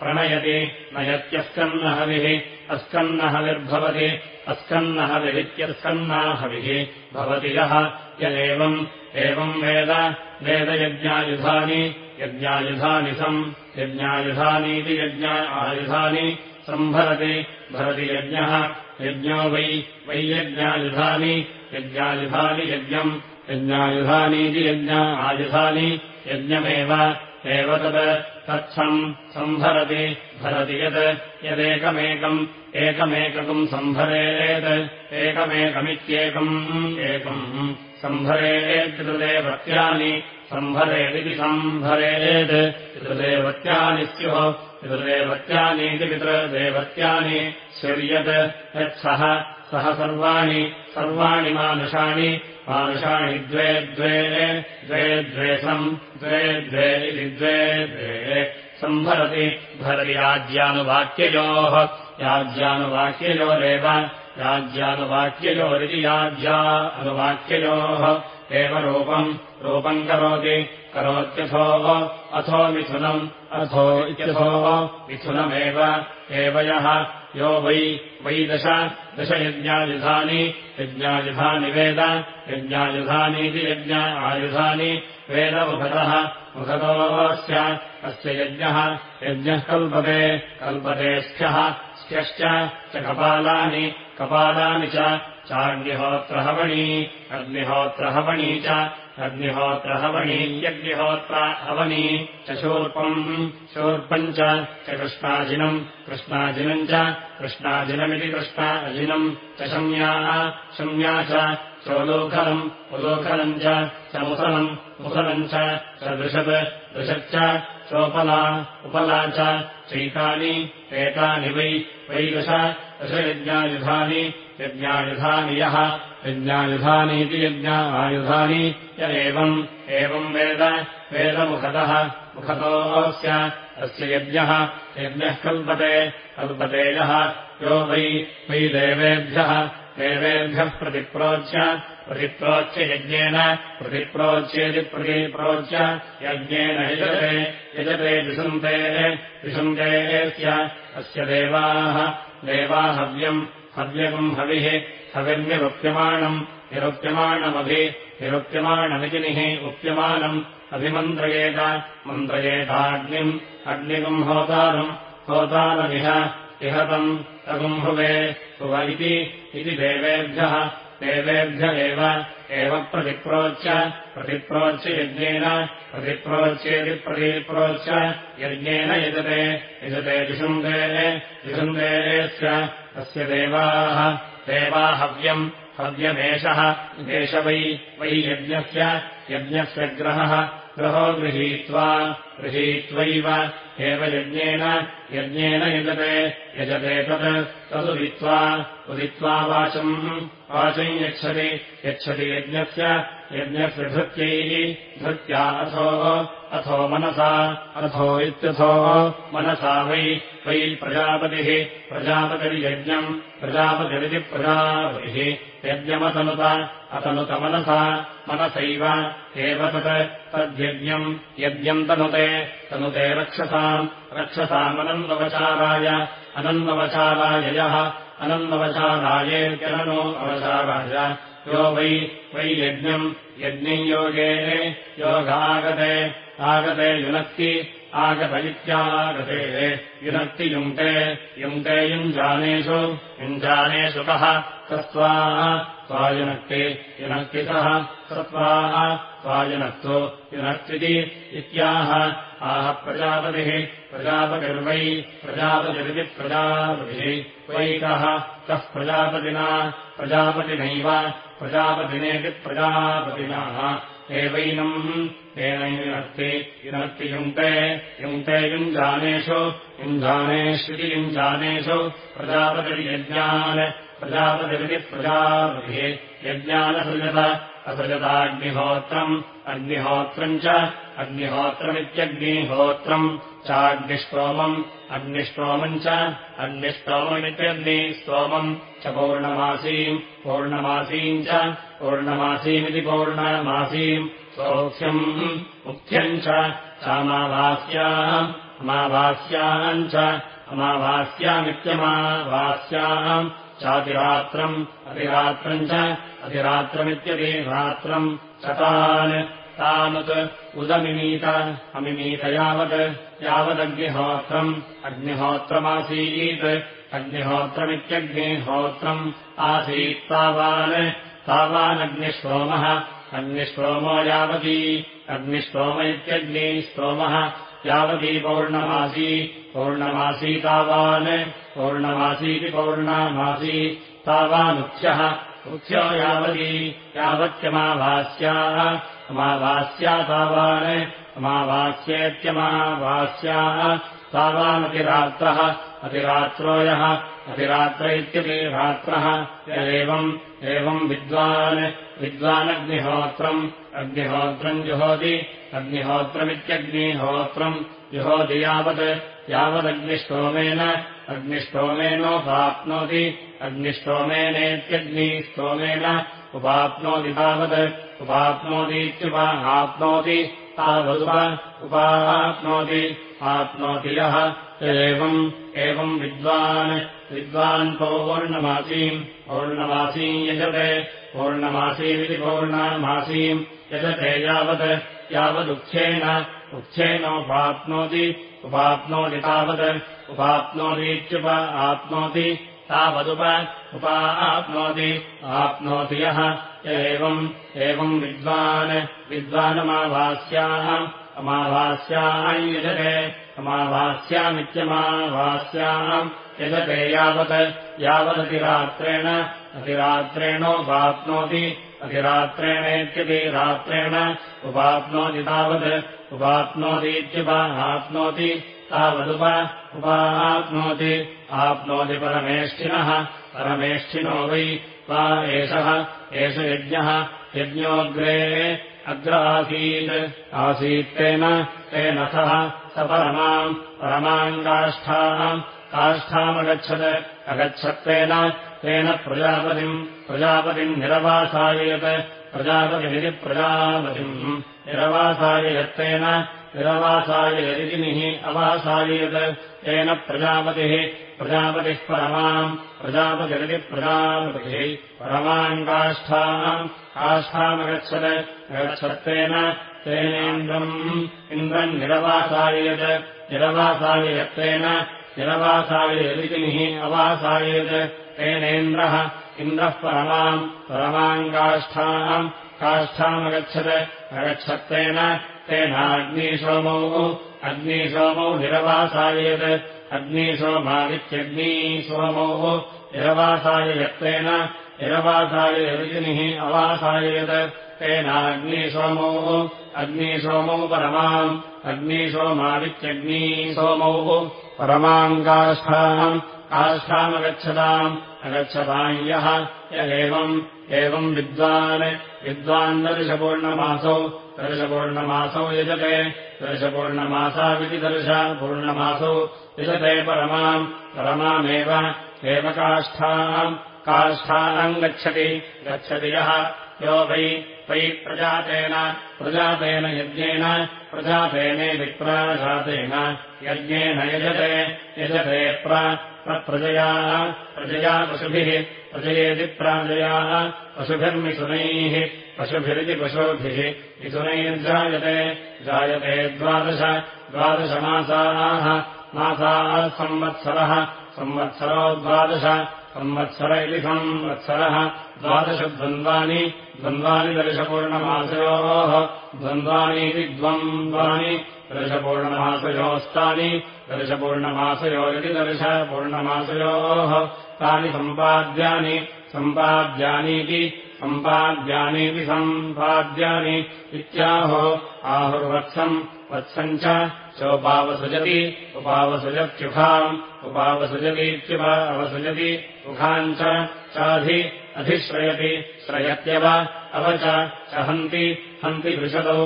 प्रणयति नयत्यस्कन्नहविः अस्कन्नहविर्भवति अस्कन्नहविरित्यस्कन्नाहविः भवति यः यदेवम् एवम् वेद वेदयज्ञायुधानि यज्ञायुधानि सम् यज्ञायुधानीति यज्ञा आयुधानि सम्भरति भरति यज्ञः। यज्ञो वै वै यज्ञायुधानि यज्ञायुधानि यज्ञम्। यज्ञायुधानीति यज्ञा आयुधानि यज्ञमेव एव तत् तत्सम् सम्भरति भरति यत् यदेकमेकम् एकमेककम् सम्भरेत् एकमेकमित्येकम् एकम् सम्भरेत्पितृदेवत्यानि सम्भरेदिति सम्भरेत् पितृदेवत्यानि स्युः पितृदेवत्यानीति पितृदेवत्यानि स्युर्यत् यत्सः सः सर्वाणि सर्वाणि मानुषाणि मानुषाणि द्वे द्वे द्वे द्वेषम् द्वे द्वे इति द्वे द्वे सम्भरति भरति याज्यानुवाक्ययोः याज्यानुवाक्ययोरेव याज्यानुवाक्ययोरिति याज्या अनुवाक्ययोः एव रूपम् रूपम् करोति करोत्यथो अथो मिथुनम् अथो इत्यथो मिथुनमेव एव यः यो वै वै दश दशयज्ञायुधानि यज्ञायुधानि वेद यज्ञायुधानीति यज्ञा आयुधानि वेदमुखतः मुखतोऽस्य अस्य यज्ञः यज्ञः कल्पते कल्पते स्थ्यः स्त्यश्च च कपालानि कपालानि च चाग्निहोत्रहवणी अग्निहोत्रहवणी च अग्निहोत्रहवणी यज्ञिहोत्र हवनी च शूर्पम् शूर्पम् च कृष्णाजिनम् कृष्णाजिनम् च कृष्णाजिनमिति कृष्णाजिनम् च शम्याः शम्या च चोलोखलम् उलोखलम् च मुसलम् मुसलम् च दृशत् दृशच्च चोपला उपला चैतानि एतानि वै वै दश दशयज्ञायुधानि यज्ञायुधानि यः यज्ञायुधानीति यज्ञा आयुधानि य एवम् एवम् वेद वेदमुखतः मुखतोऽस्य अस्य यज्ञः यज्ञः कल्पते कल्पते यः यो वै वै देवेभ्यः देवेभ्यः प्रतिप्रोच्य प्रतिप्रोच्य यज्ञेन प्रतिप्रोच्येति प्रतिप्रोच्य यज्ञेन यजते यजते विशन्तेः विशन्तेस्य अस्य देवाः देवा हव्यम् हव्यकम् हविः हविर्निरुप्यमाणम् निरुप्यमाणमभि निरुप्यमाणमितिनिः उप्यमानम् अभिमन्त्रयेत मन्त्रयेताग्निम् अग्निकम् होतारम् होतारमिह इहतम् तगुम्भुवे भुव इति देवेभ्यः देवेभ्य एव प्रतिप्रोच्य प्रतिप्रोच्य यज्ञेन प्रतिप्रोच्येति प्रतिप्रोच्य यज्ञेन यजते यजते विशुन्देः विशुन्देस्य अस्य देवाः देवाहव्यम् हव्यमेषः एष वै वै यज्ञस्य यज्ञस्य ग्रहः ग्रहो गृहीत्वा गृहीत्वैव एव यज्ञेन यज्ञेन यजते यजते तत् तदुदित्वा उदित्वा वाचम् वाचम् यच्छति यच्छति यज्ञस्य यज्ञस्य धृत्यैः धृत्या अथो अथो मनसा अथो इत्यथो मनसा वै वै प्रजापतिः प्रजापतिर्यज्ञम् प्रजापतिरिति प्रजापतिः यज्ञमतनुत अतनुतमनसा मनसैव एव तत् तद्यज्ञम् यज्ञम् तनुते तनुते रक्षसाम् रक्षसामनन्दवचाराय अनन्दवचाराय यः अनन्दवचारायेत्यननो अवचाराय। यो वै वै यज्ञम् यज्ञम् योगे योगागते आगते युनक्ति आगत इत्यागते युनक्ति युङ्क्ते युङ्क्ते युञ्जानेषु युञ्जानेषु कः? तस्त्वाः स्वायुनक्ति युनक्ति सः तत्त्वाः स्वायुनक्तो युनक्तिति इत्याह। आह प्रजापतिः प्रजापतिर्वै प्रजापतिरिति प्रजापतिः। वैकः कः? प्रजापतिना प्रजापतिनैव प्रजापतिनेति प्रजापतिना एवैनम् एनैनक्ति युनक्ति युङ्क्ते युङ्क्ते युञ्जानेषु युञ्जानेष्विति युञ्जानेषु प्रजापतिर्यज्ञान् प्रजापतिरिति प्रजापतिः यज्ञानसृजत असृजताग्निहोत्रम् अग्निहोत्रम् च अग्निहोत्रमित्यग्निहोत्रम् चाग्निष्टोमम् अग्निष्टोमम् च अग्निष्टोममित्यग्निस्तोमम् च पौर्णमासीम् पौर्णमासीम् च पौर्णमासीमिति पौर्णमासीम् सौख्यम् मुख्यम् च चामावास्याम् अमावास्याम् च अमावास्यामित्यमावास्याम् चातिरात्रम् अतिरात्रम् च अतिरात्रमित्यतिरात्रम् च तान् तानुत् उदमिमीत अमिमीत यावत् यावदग्निहोत्रम् अग्निहोत्रमासीत् अग्निहोत्रमित्यग्निहोत्रम् आसीत् तावान् तावानग्निष्टोमः अग्निष्टोमो यावती अग्निष्टोम इत्यग्निस्तोमः यावती पौर्णमासी पौर्णमासी तावान् पौर्णमासीति पौर्णमासी तावानुख्यः मुख्यो यावती यावत्यमाभास्याः अमावास्या तावान् अमावास्येत्यमावास्याः तावानतिरात्रः अतिरात्रो यः अतिरात्र इत्यतिरात्रः एवम् एवम् विद्वान् विद्वानग्निहोत्रम् अग्निहोत्रम् जुहोति अग्निहोत्रमित्यग्निहोत्रम् जुहोति यावत् यावदग्निष्टोमेन अग्निष्टोमेनोपाप्नोति अग्निष्टोमेनेत्यग्निस्तोमेन उपाप्नोति तावत् उपाप्नोतीत्युपाप्नोति तावदुप उपाप्नोति आप्नोति यः एवम् एवम् विद्वान् विद्वान् पौर्णमासीम् पौर्णमासीम् यजते पौर्णमासीमिति पौर्णमासीम् यजते यावत् यावदुख्येन उख्येनोपाप्नोति उपाप्नोति तावत् उपाप्नोतीत्युप आप्नोति तावदुप उपा आप्नोति आप्नोति यः। एवम् एवम् विद्वान् विद्वानमाभास्याः अमाभास्याम् यजते अमाभास्यामित्यमाभास्याम् यजते यावत् यावदतिरात्रेण अतिरात्रेणोपाप्नोति अतिरात्रेणेत्यतिरात्रेण उपाप्नोति तावत्। उपाप्नोतीत्युपा आप्नोति तावदुप उपाप्नोति आप्नोति परमेष्ठिनः। परमेष्ठिनो वै वा एषः। एष यज्ञः। यज्ञोऽग्रे अग्र आसीत् आसीत्तेन तेन सह स परमाम् परमाङ्गाष्ठाम् काष्ठामगच्छत् अगच्छत्तेन तेन प्रजापतिम् प्रजापतिम् निरवासाययत् प्रजापतिमिति प्रजापतिम् निरवासाययत्तेन निरवासाय यदिनिः अवासाययत् तेन प्रजापतिः प्रजापतिः परमाम् प्रजापतिरिति प्रजापतिः। परमाम् काष्ठाम् काष्ठामगच्छत् अगच्छत्तेन तेनेन्द्रम् इन्द्रम् निरवासाययत् निरवासाययत्तेन निरवासाय यदिनिः अवासाययत् तेनेन्द्रः इन्द्रः परमाम् परमाम् काष्ठाम् काष्ठामगच्छत् अगच्छत्तेन तेनाग्निसोमौ अग्निसोमौ निरवासाययत् अग्निसोमादित्यग्निसोमौ निरवासाययत्तेन निरवासाय यदिनिः अवासाययत् तेनाग्निसोमौ अग्निसोमौ परमाम् अग्निसोमादित्यग्निसोमौ परमाम् काष्ठाम् काष्ठामगच्छताम् अगच्छताम् यः य एवम् एवम् विद्वान् विद्वान्दर्शपूर्णमासौ दर्शपूर्णमासौ यजते दर्शपूर्णमासाविति दर्शपूर्णमासौ यजते परमाम् परमामेव एव काष्ठाम् काष्ठाम् गच्छति। गच्छति यः। यो वै वै प्रजातेन प्रजातेन यज्ञेन प्रजातेने विप्राजातेन यज्ञेन यजते यजते प्रप्रजयाः प्रजया पशुभिः प्रजयेति प्राजयाः पशुभिर्मिथुनैः पशुभिरिति पशुभिः। मिथुनैर्जायते जायते द्वादश द्वादशमासाः मासाः संवत्सरः संवत्सरो द्वादश संवत्सर इति संवत्सरः। द्वादशद्वन्द्वानि द्वन्द्वानि दर्शपूर्णमासयोः द्वन्द्वानीति द्वन्द्वानि दर्शपूर्णमासयोस्तानि दर्शपूर्णमासयोरिति दर्शपूर्णमासयोः तानि सम्पाद्यानि सम्पाद्यानीति सम्पाद्यानीति सम्पाद्यानि इत्याहो आहुर्वत्सम् वत्सम् च चोपावसृजति उपावसृजत्युखाम् उपावसृजतीत्युप अवसृजति उखाम् च चाधि अधिश्रयति श्रयत्यव अव च हन्ति हन्ति दृशतौ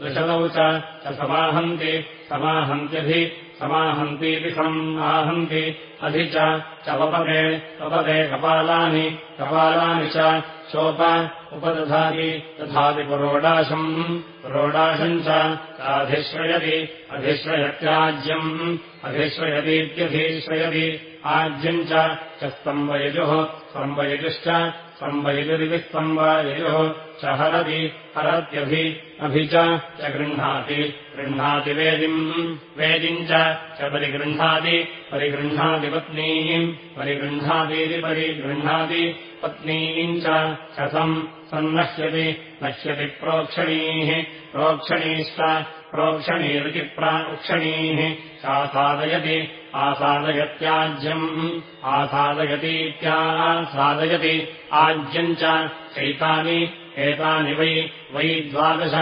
दृशतौ च समाहन्ति समाहन्त्यधि समाहन्तीति समाहन्ति अधि च वपदे वपदे कपालानि कपालानि च चोप उपदधाति। तथापि पुरोडाशम्। पुरोडाशम् च चाधिश्रयति अधिश्रयत्याज्यम्। अधिश्रयतीत्यधिश्रयति आज्यम् च स्तम्भयजुः स्तम्भयजुश्च स्तम्भयजुरिति स्तम्भयजुः। च हरति हरत्यभि अभि च गृह्णाति गृह्णाति वेदिम् वेदिम् च परिगृह्णाति परिगृह्णाति पत्नीम् परिगृह्णातीति परिगृह्णाति पत्नीम् च कथम् सन्नश्यति नश्यति प्रोक्षणीः प्रोक्षणीश्च प्रोक्षणीरिति प्रोक्षणीः सासादयति आसादयत्याज्यम् आसादयतीत्यासादयति आज्यम् च चैतानि एतानि वै वै द्वादश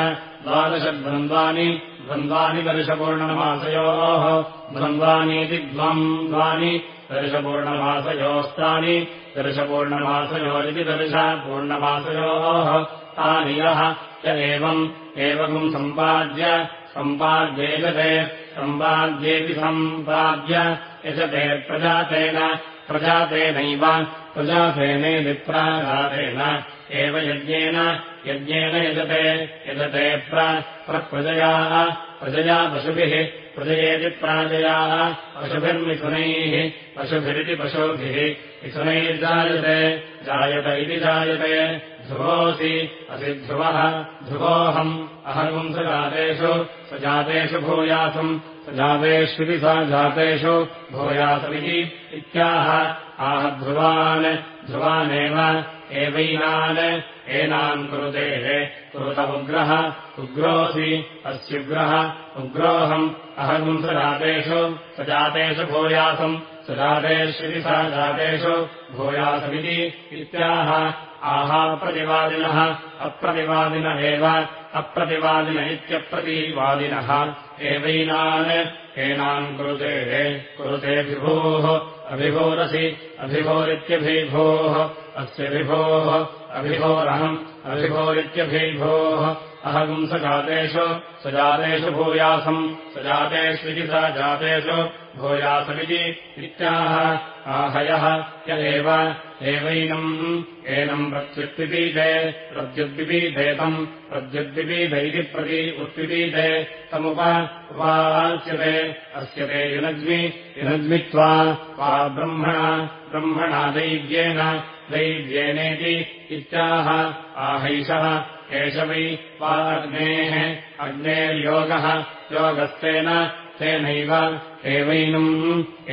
द्वादशद्वन्द्वानि द्वन्द्वानि दर्शपूर्णमासयोः द्वन्द्वानीति द्वन्द्वानि दर्शपूर्णमासयोस्तानि दर्शपूर्णमासयोरिति दर्शपूर्णमासयोः तानि यः य एवम् एवम् सम्पाद्य सम्पाद्येजते सम्पाद्येति सम्पाद्य यजते प्रजातेन प्रजातेनैव प्रजातेनेति प्राजातेन एव यज्ञेन यज्ञेन यजते यजते प्रप्रजयाः प्रजया पशुभिः प्रजयेति प्राजयाः पशुभिर्मिथुनैः पशुभिरिति पशुभिः मिथुनैर्जायते जायत इति जायते ध्रुवोऽसि असि ध्रुवः ध्रुवोऽहम् अहम् स जातेषु स जातेषु भूयासम् स जातेष्विति सा जातेषु भूयासमिति इत्याह आह ध्रुवान् ध्रुवानेव एवैनान् एनाम् कुरुतेः। कुरुत उग्रः उग्रोऽसि अस्युग्रः उग्रोऽहम् अहम् स जातेषु स जातेषु भूयासम् स जातेष्विति सा जातेषु भूयासमिति इत्याह। आहाप्रतिवादिनः अप्रतिवादिन एव अप्रतिवादिन इत्यप्रतिवादिनः। एवैनान् एनाम् कुरुते। कुरुते विभोः अभिभोरसि अभिभोरित्यभिभोः अस्य विभोः अभिभोरहम् अभिभोरित्यभिभोः अहगुम् सजातेषु भूयासम् सजातेष्विति स जातेषु भूयासमिति इत्याह आहयः य एव एवैनम् एनम् प्रत्युत्पिपीते प्रत्युद्पिपीधेतम् प्रत्युद्पिपीध इति प्रति उत्पिपीते तमुप उपाच्यते अस्य ते युनज्मि युनज्मित्वा वा ब्रह्मणा ब्रह्मणा दैव्येन दैव्येनेति इत्याह आहैषः एष वै वा अग्नेः अग्नेर्योगः योगस्तेन तेनैव एवैनम्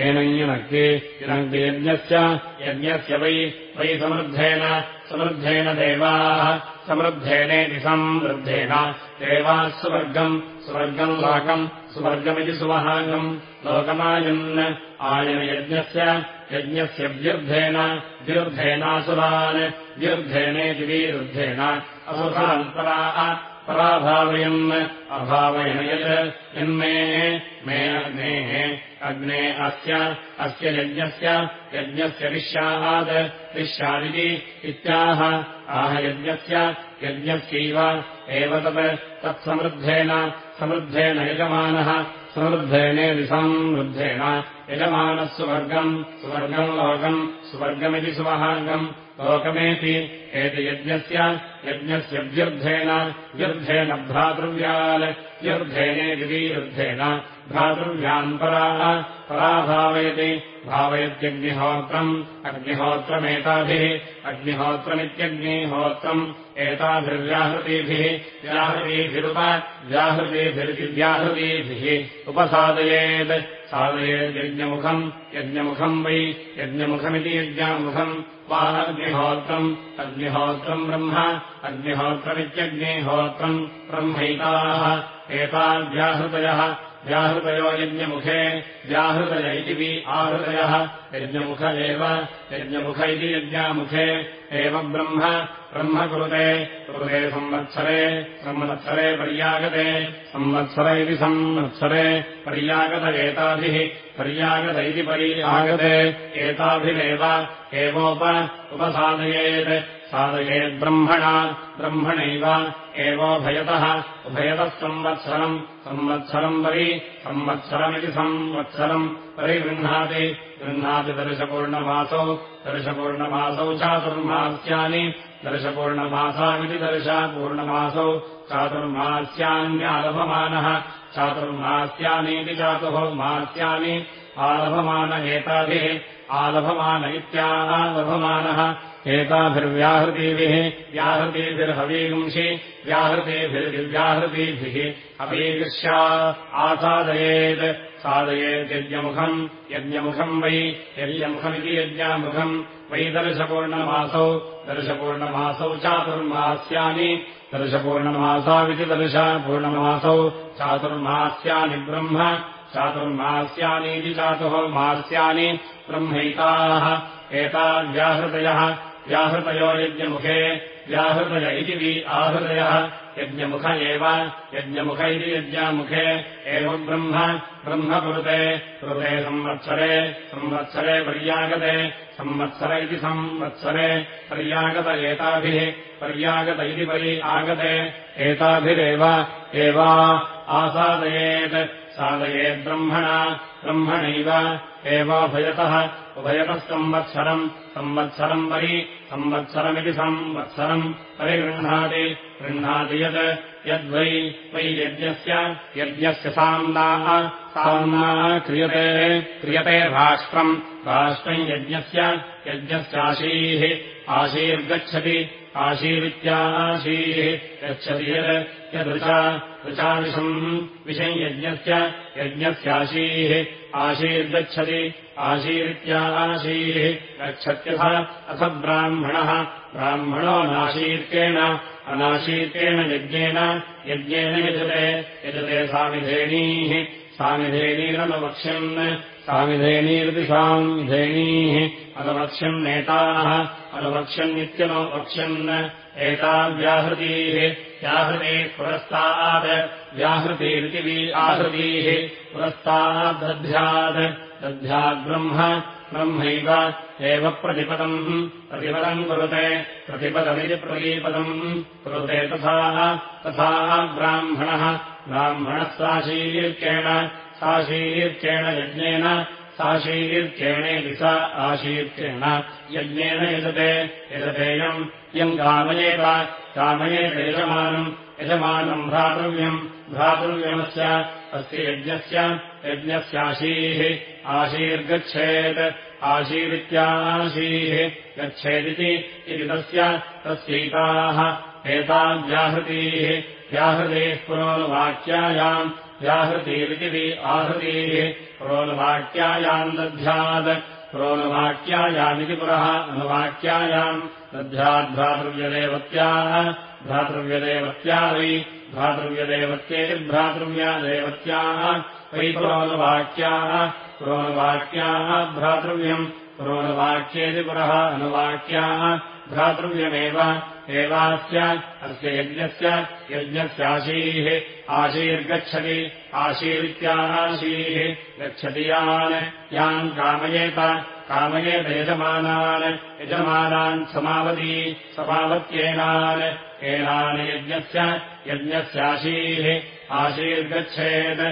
एनञ्युनक्ति युनग्यज्ञस्य यज्ञस्य वै वै समृद्धेन समृद्धेन देवाः समृद्धेनेति समृद्धेन देवाः सुवर्गम् सुवर्गम् लोकम् सुवर्गमिति सुवहागम् लोकमायन् आयनयज्ञस्य यज्ञस्य व्युर्धेन व्युर्धेनासुरान् व्युर्धेनेति वीरुद्धेन असुरान् पराः पराभावयन् अभावयन यत् यन्मे मे अग्नेः अग्ने अस्य अस्य यज्ञस्य यज्ञस्य विश्यात् विश्यादिति इत्याह आह यज्ञस्य यज्ञस्यैव एव तत् तत्समृद्धेन समृद्धेन यजमानः समृद्धेनेति समृद्धेन यजमानः सुवर्गम् सुवर्गम् लोकम् सुवर्गमिति सुवहार्गम् लोकमेति एति यज्ञस्य यज्ञस्य व्यर्थेन व्यर्थेन भ्रातृव्यान् व्यर्थेनेति वीरुद्धेन भ्रातृव्यान् पराः पराभावयति भावयत्यग्निहोत्रम् अग्निहोत्रमेताभिः अग्निहोत्रमित्यग्निहोत्रम् एताभिर्व्याहृतीभिः व्याहृतीभिरुप व्याहृतीभिरिति व्याहृतीभिः उपसादयेत् सादयेद्यज्ञमुखम् यज्ञमुखम् वै यज्ञमुखमिति यज्ञामुखम् वा अग्निहोत्रम् ब्रह्म अग्निहोत्रमित्यग्निहोत्रम् ब्रह्मैताः एताव्याहृतयः व्याहृतयो यज्ञमुखे व्याहृतय इति वि आहृतयः। यज्ञमुख एव यज्ञमुख इति यज्ञामुखे। एव ब्रह्म ब्रह्म कुरुते कुरुते संवत्सरे संवत्सरे पर्यागते संवत्सर इति संवत्सरे पर्यागत एताभिः पर्यागत इति परि आगते एताभिरेव एवोप उपसाधयेत् साधयेद्ब्रह्मणा ब्रह्मणैव एवोभयतः उभयतः संवत्सरम् संवत्सरम् परि संवत्सरमिति संवत्सरम् परिगृह्णाति गृह्णाति दर्शपूर्णमासौ दर्शपूर्णमासौ चातुर्मास्यानि दर्शपूर्णमासामिति दर्शपूर्णमासौ चातुर्मास्यान्यालभमानः चातुर्मास्यानीति चातुः मास्यानि आलभमान एताभिः आलभमान इत्यालभमानः एताभिर्व्याहृतीभिः व्याहृतीभिर्हवीगुंसि व्याहृतीभिर्व्याहृतीभिः अवीगृश्या आसादयेत् सादयेद्यज्ञमुखम् यज्ञमुखम् वै यज्ञमुखमिति यज्ञामुखम्। वै दर्शपूर्णमासौ दर्शपूर्णमासौ चातुर्मास्यानि दर्शपूर्णमासाविति दर्शपूर्णमासौ चातुर्मास्यानि ब्रह्म चातुर्मास्यानीति चातुः मास्यानि ब्रह्मैताः। एताव्याहृतयः व्याहृतयो यज्ञमुखे व्याहृतय इति वि आहृतयः। यज्ञमुख एव यज्ञमुख इति यज्ञामुखे। एवम् ब्रह्म ब्रह्म कुरुते कुरुते संवत्सरे संवत्सरे पर्यागते संवत्सर इति संवत्सरे पर्यागत एताभिः पर्यागत इति परि आगते। एताभिरेव एवा आसादयेत् सादयेद्ब्रह्मणा ब्रह्मणैव एवाभयतः उभयतः संवत्सरम् संवत्सरम् परि संवत्सरमिति संवत्सरम्। परिगृह्णाति गृह्णाति यत् यद्वै वै यज्ञस्य यज्ञस्य साम्नाः साम्ना क्रियते क्रियते राष्ट्रम् राष्ट्रम् यज्ञस्य यज्ञस्याशीः आशीर्गच्छति आशीरित्याशीः गच्छति यत् यदृचा ऋचाविषम् विषम् यज्ञस्य यज्ञस्याशीः आशीर्गच्छति आशीरित्याशीः गच्छत्यथ अथ ब्राह्मणः ब्राह्मणो नाशीर्केण अनाशीर्केण यज्ञेन यज्ञेन यजते यजते सामिधेनीः सामिधेनीरनुवक्ष्यन् सामिधेनीर्दिशाम् विधेनीः अनुवक्ष्यम् नेताः अनुवक्ष्यन्नित्यनो वक्ष्यन् एताव्याहृतीः व्याहृतीः। पुरस्तात्। व्याहृतीरिति आहृतीः। पुरस्ताद्दध्यात् दध्याद्ब्रह्म ब्रह्मैव एव प्रतिपदम्। प्रतिपदम् कुरुते। प्रतिपदमिति प्रतीपदम्। कुरुते तथा। तथा ब्राह्मणः। ब्राह्मणः साशीर्केण साशीर्केण यज्ञेन साशीर्केणेति स आशीर्केण यज्ञेन यजते यजतेयम् यम् कामयेत कामयेत यजमानम् यजमानम् भ्रातृव्यम् भ्रातृव्यमस्य अस्य यज्ञस्य यज्ञस्याशीः आशीर्गच्छेत्। आशीरित्याशीः गच्छेदिति इति तस्य तस्यैताः एताव्याहृतीः व्याहृतेः। पुरोनुवाक्यायाम् व्याहृतीरिति आहृतीः पुरोनुवाक्यायाम् दध्यात् पुरोनुवाक्यायामिति पुरः अनुवाक्यायाम् दध्याद्भ्रातृव्यदेवत्याः भ्रातृव्यदेवत्या वै भ्रातृव्यदेवत्येति भ्रातृव्यादेवत्याः वै पुरोनुवाक्याः पुरोनुवाक्याः भ्रातृव्यम् पुरोनुवाक्येति पुरः अनुवाक्याः भ्रातृव्यमेव एवास्य अस्य यज्ञस्य यज्ञस्याशीः आशीर्गच्छति आशीरित्याशीः गच्छति यान् यान् कामयेत कामयेत यजमानान् यजमानान् समावती समावत्येनान् एनान् यज्ञस्य यज्ञस्याशीः आशीर्गच्छेत्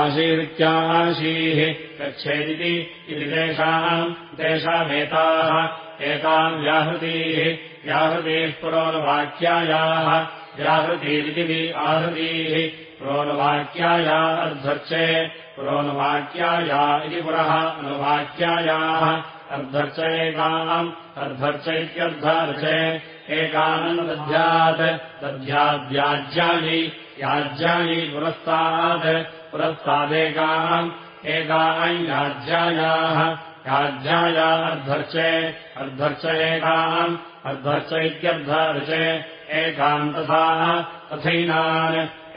आशीरित्याशीः गच्छेदिति इति तेषाम् तेषामेताः एताम् व्याहृतीः व्याहृतीः पुरोनुवाक्यायाः व्याहृतीरिति आहृतीः पुरोनुवाक्याया अर्धर्चे पुरोनुवाक्याया इति पुरः अनुवाक्यायाः अर्धर्चैकाम् अर्धर्च इत्यर्धर्चे एकानन्दध्यात् दध्याद्याज्यायि याज्यायि पुरस्तात् पुरस्तादेकाम् एकाम् याज्यायाः याज्याया अर्धर्चे अर्धर्च एकाम् अर्धर्च इत्यर्धर्चे एकाम् तथा तथैनान्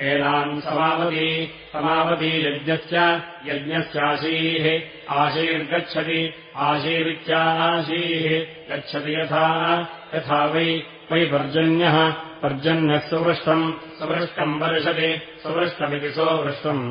एनाम् समावती समावती यज्ञस्य यज्ञस्याशीः आशीर्गच्छति आशीरित्याशीः गच्छति यथा यथा वै वै पर्जन्यः पर्जन्यः सुवृष्टम् सुवृष्टम् वर्षति सुवृष्टमिति सोवृष्टम्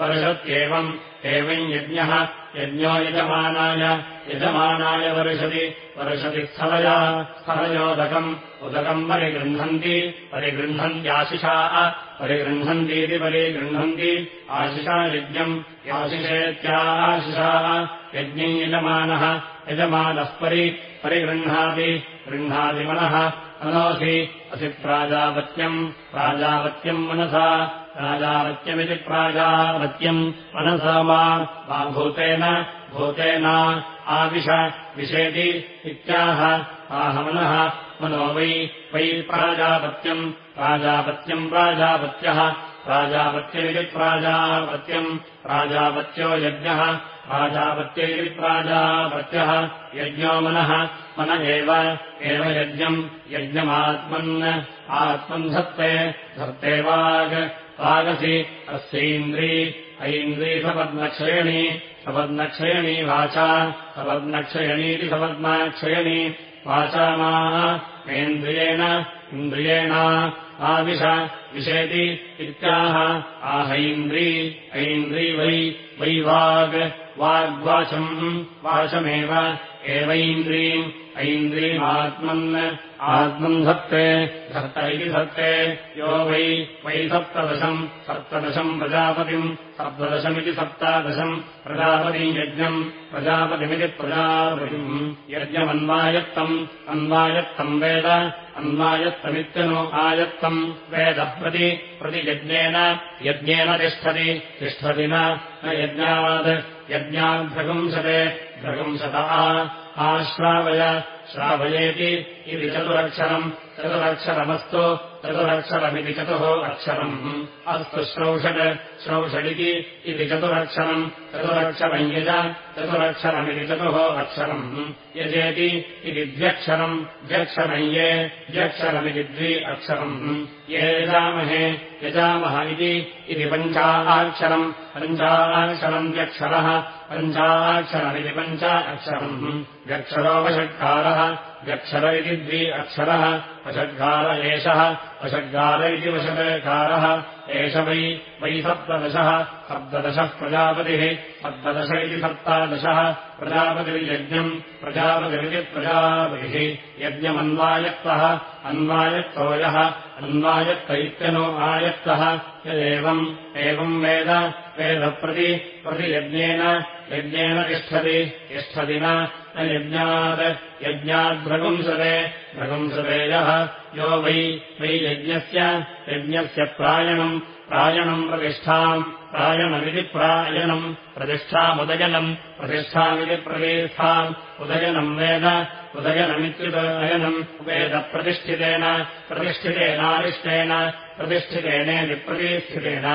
वर्षत्येवम् एवम् यज्ञः यज्ञो यजमानाय यजमानाय वर्षति वर्षति स्थलया स्थलयोदकम् उदकम् परिगृह्णन्ति परिगृह्णन्त्याशिषाः परिगृह्णन्तीति परिगृह्णन्ति आशिषा यज्ञम् याशिषेत्याशिषाः यज्ञम् यजमानः यजमानः परि परिगृह्णाति गृह्णाति मनः मनोऽसि असि प्राजापत्यम् प्राजापत्यम् मनसा प्राजापत्यमिति प्राजापत्यम् मनसा मा भूतेन भूतेन आविश विशेति इत्याह आहमनः मनो वै वै प्राजापत्यम् प्राजापत्यम् प्राजापत्यः प्राजापत्यमिति प्राजापत्यम् प्राजापत्यो यज्ञः प्राजापत्यैति प्राजापत्यः यज्ञो मनः मन एव एव यज्ञम् यज्ञमात्मन् आत्मन् धत्ते धत्ते वाग् वागसि अस्यैन्द्री ऐन्द्री सपद्मक्षयणी सपद्मक्षयणी वाचा सपद्मक्षयणीति सपद्माक्षयणी वाचा मा इन्द्रियेण इन्द्रियेण आविश विशेति इत्याह। आहैन्द्री ऐन्द्री वै वै वाग् वाग्वाचम् वाचमेव एवैन्द्रीम् ऐन्द्रीमात्मन् आत्मन् धत्ते धत्त इति धत्ते यो वै वै सप्तदशम् सप्तदशम् प्रजापतिम् सप्तदशमिति सप्तादशम् प्रजापतिम् यज्ञम् प्रजापतिमिति प्रजापतिम्। यज्ञमन्वायत्तम् अन्वायत्तम् वेद अन्वायत्तमित्यनु आयत्तम् वेदप्रति प्रतियज्ञेन यज्ञेन तिष्ठति तिष्ठति न यज्ञात् यज्ञाद्भ्रगुंसते भ्रगुंसतः आश्रावय श्रावयेति इति चतुरक्षरम् चतुरक्षरमस्तु चतुरक्षरमिति चतुः अक्षरम्। अस्तु श्रौषट् श्रौषडिति इति चतुरक्षरम्। चतुरक्षरम् यज चतुरक्षरमिति चतुः अक्षरम्। यजेति इति द्व्यक्षरम्। द्व्यक्षरम् ये द्व्यक्षरमिति द्वि अक्षरम्। ये यजामहे यजामः इति पञ्चाक्षरम्। पञ्चाक्षरन्त्यक्षरः पञ्चाक्षरमिति पञ्चा अक्षरम् व्यक्षरोपषट्कारः व्यक्षर इति द्वि अक्षरः वषड्कार एषः वषड्गार इति वषट्कारः एष वै वै सप्तदशः सप्तदशः प्रजापतिः सप्तदश इति सप्तादशः प्रजापतिर्यज्ञम् प्रजापतिरिति प्रजापतिः। यज्ञमन्वायत्तः अन्वायत्तो यः अन्वायत्त इत्यनो आयत्तः। यदेवम् एवम् वेद वेदप्रति प्रतियज्ञेन यज्ञेन तिष्ठति तिष्ठति न यज्ञात् यज्ञाद्भ्रगुंसते भ्रगुंसते यः यो वै वै यज्ञस्य यज्ञस्य प्रायणम् प्रायणम् प्रतिष्ठाम् प्रायणमिति प्रायणम् प्रतिष्ठामुदयनम् प्रतिष्ठामिति प्रतिष्ठाम् उदयनम् वेद उदयनमित्युदयनम् वेदप्रतिष्ठितेन प्रतिष्ठितेनारिष्टेन प्रतिष्ठितेनेति प्रतिष्ठितेन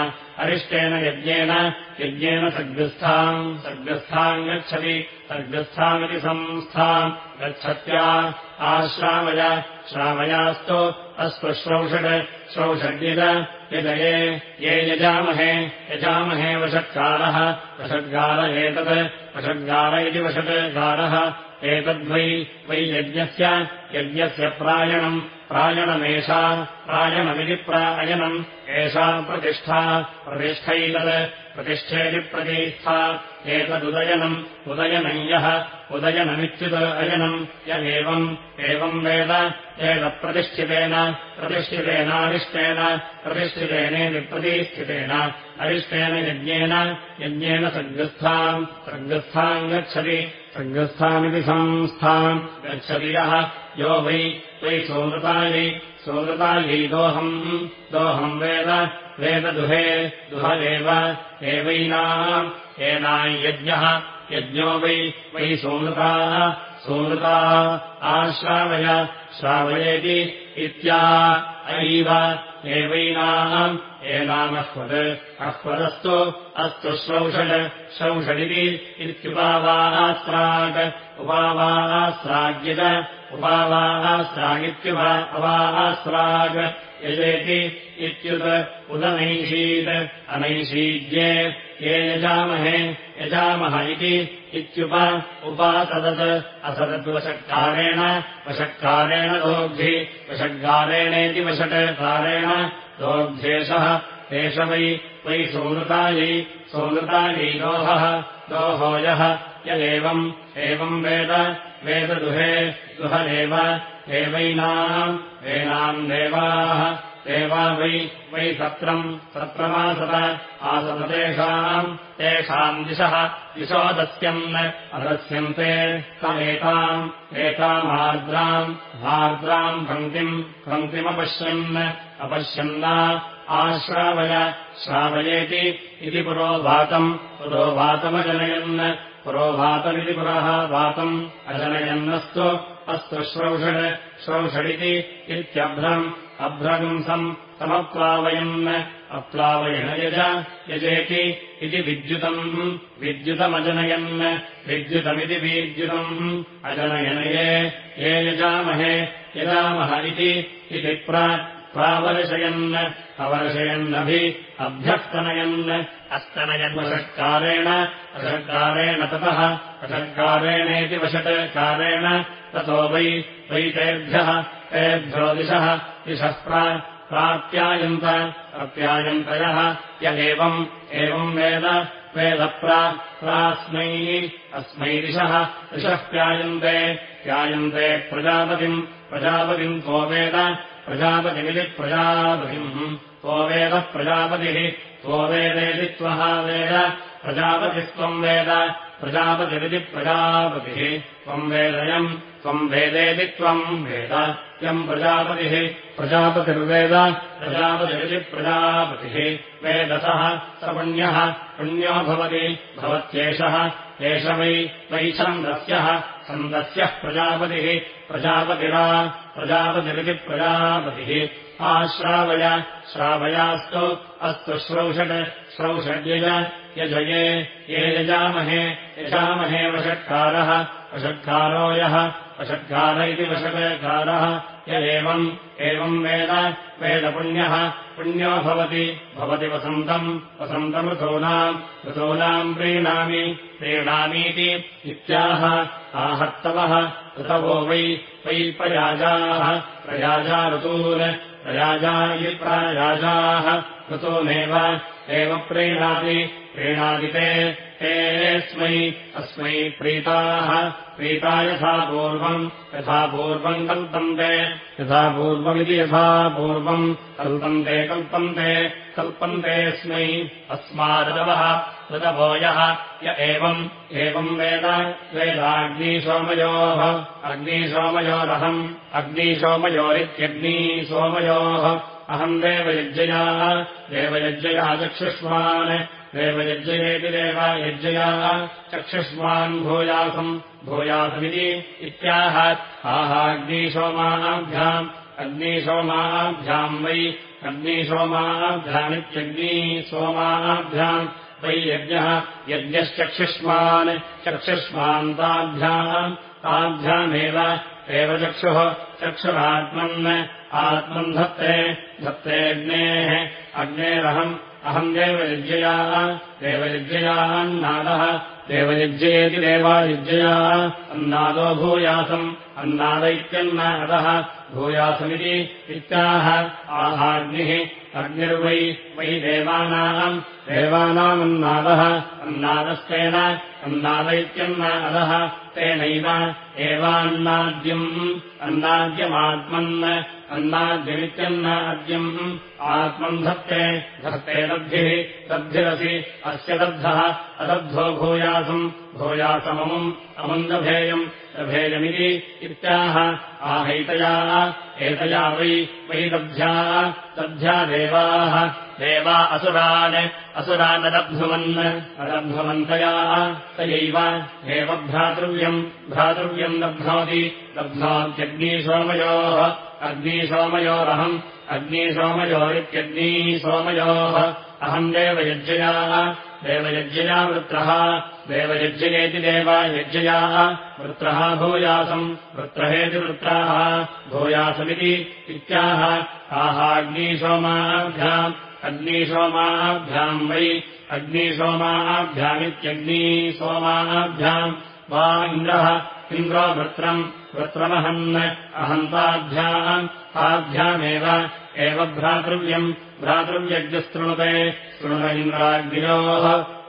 अरिष्टेन यज्ञेन यज्ञेन सद्गस्थाम् सद्गस्थाम् गच्छति सद्गस्थामिति संस्थाम् गच्छत्या आश्रामय श्रामयास्तु अस्तु श्रौषड् श्रौषड्यज यजये ये यजामहे यजामहे वषत्कारः वषद्गार एतत् वषद्गार इति वषट्गारः एतद्वै वै यज्ञस्य यज्ञस्य प्रायणम् प्रायणमेषा प्रायणमिति प्रायणम् एषा प्रतिष्ठा प्रतिष्ठैतत् प्रतिष्ठेति प्रतिष्ठा एतदुदयनम् उदयनम् यः उदयनमित्युदयनम् य एवम् एवम् वेद एतत्प्रतिष्ठितेन प्रतिष्ठितेनारिष्टेन प्रतिष्ठितेन अरिष्टेन यज्ञेन यज्ञेन सद्गस्थाम् सद्गस्थाम् गच्छति सद्गस्थामिति संस्थाम् गच्छति यः। यो वै त्वयि सोमृतायै सोमृतायै दोहम् दोहम् वेद वेददुहे दुहदेव एवैनाम् एनाम् यज्ञः वै वै सोमृताः सोमृता आश्रावय श्रावयेति इत्या अयैव एवैनाम् एनामह्वद् अह्वदस्तु अस्तु श्रौषड् श्रौषडिति इत्युपावास्राट् उपावास्राग्यज उपावास्रागित्युप अवास्राग् यजेति इत्युत् उदनैषीत् अनैषीज्ये ये यजामहे यजामः इति इत्युप उपासदत् असदद्वषट्कारेण वषट्कारेण दोग्धि वषड्गारेणेति वषट्कारेण दोग्ध्येषः एष वै वै सोमृतायै सोमृतायै दोहः दोहो यः यदेवम् एवम् वेद वेददुहे दुहदेव देवैनाम् एनाम् देवाः देवा वै वै सत्रम् सत्रमासत आसततेषाम् तेषाम् दिशः दिशो दस्यन् अदस्यन्ते तमेताम् एतामार्द्राम् आर्द्राम् पङ्क्तिम् पङ्क्तिमपश्यन् अपश्यन्ना आश्रावय श्रावयेति इति पुरोभातम् पुरोभातमजनयन् पुरोभातमिति पुरः वातम् अजनयन्नस्तु अस्तु श्रौषड् श्रौषडिति इत्यभ्रम्। अभ्रगुंसम् समप्लावयन् अप्लावयन यज यजेति इति विद्युतम्। विद्युतमजनयन् विद्युतमिति विद्युतम्। अजनयनये ये। यजामहे यजामः इति प्रावर्षयन् अवर्षयन्नभि अभ्यस्तनयन् अस्तनयन्वषट्कारेण वषट्कारेण ततः वषट्कारेण ततो वै वै तेभ्यः दिशः दिशः प्राप्यायन्त अप्यायन्तयः य एवम् एवम् वेद वेदप्रास्मै अस्मै दिशः दिशः प्यायन्ते प्यायन्ते प्रजापतिम् प्रजापतिम् को वेद प्रजापतिमिति प्रजापतिम्। को वेदः प्रजापतिः। को वेदेति त्वः वेद। प्रजापतिस्त्वम् वेद। प्रजापतिरिति प्रजापतिः। त्वम् वेदयम् त्वम् वेदेति त्वम् वेद। यम् प्रजापतिः। प्रजापतिर्वेद। प्रजापतिरिति प्रजापतिः। वेदसः स पुण्यः पुण्यो भवति। भवत्येषः। एष वै वै छन्दस्यः छन्दस्यः प्रजापतिः प्रजापतिरा प्रजापतिरिति प्रजापतिः। आश्रावय श्रावयास्तु अस्तु श्रौषड् श्रौषड्यज यजये ये यजामहे यजामहे वषट्कारः वषट्कारो यः वषट्कार इति वषट्कारः य एवम् एवम् वेद वेदपुण्यः पुण्यो भवति भवति वसन्तम् वसन्तम् ऋतूनाम् प्रीणामि प्रीणामीति इत्याह। आहर्तवः ऋतवो वै वै प्रयाजाः प्रयाजा ऋतून् प्रयाजा इति प्रायाजाः ऋतूनेव एव प्रीणाति प्रीणादिते तेऽस्मै अस्मै प्रीताः। प्रीता यथा पूर्वम् यथा पूर्वम् कल्पन्ते यथा पूर्वमिति यथा पूर्वम् कल्पन्ते कल्पन्ते कल्पन्तेऽस्मै अस्मादवः ऋतभोयः य एवम् एवम् वेद वेदाग्निसोमयोः अग्निसोमयोरहम् अग्निसोमयोरित्यग्निसोमयोः अहम् देवयज्ञया देवयज्ञया चक्षुष्मान् देवयज्ञयेति देव यज्ञया चक्षुष्मान् भूयासम् भूयासमिति इत्याह आहाग्निसोमाभ्याम् अग्निसोमाभ्याम् वै अग्निसोमाभ्यामित्यग्निसोमाभ्याम् वै यज्ञः यज्ञश्चक्षुष्मान् चक्षुष्मान्ताभ्याम् ताभ्यामेव एव चक्षुः चक्षुरात्मन् आत्मन् धत्ते धत्तेऽग्नेः अग्नेरहम् अहम् देवयुज्यया देवयुज्ययान्नादः देवयुज्येति देवायुज्यया अन्नादो भूयासम् अन्नादैत्यन्नादः भूयासमिति इत्याह आहाग्निः अग्निर्वै वै देवानाम् देवानामन्नादः अन्नादस्तेन अन्नादैत्यन्नादः तेनैव एवान्नाद्यम् अन्नाद्यमात्मन् अन्नाद्यमित्यन्नाद्यम् आत्मम् धत्ते धत्ते दद्भिः दद्भिरसि अस्य दग्धः अदग्धो भूयासम् भूयासममुम् अमुन्दभेयम् लभेयमिति इत्याह आहैतया। एतया वै वै दभ्या दभ्या देवाः। देवा असुरान्। असुरानदब्धुवन् अदब्धुवन्तया तयैव एव भ्रातृव्यम् दब्धोति दब्धोत्यग्निसोमयोः अग्निसोमयोरहम् अग्निसोमयोरित्यग्निसोमयोः अहम् देवयज्ञया। देवयज्ञया वृत्रः देवयज्ञयेति देवायज्ञया वृत्रः भूयासम् वृत्रहेति वृत्राः भूयासमिति इत्याह। आहाग्निसोमाभ्याम् अग्निसोमाभ्याम् वै अग्निसोमाभ्यामित्यग्निसोमाभ्याम् वा इन्द्रः इन्द्रो वृत्रम् वृत्रमहन् अहन्ताभ्याम् ताभ्यामेव एव भ्रातृव्यम् भ्रातृव्यज्ञस्तृणुते शृणुत इन्द्राग्नियोः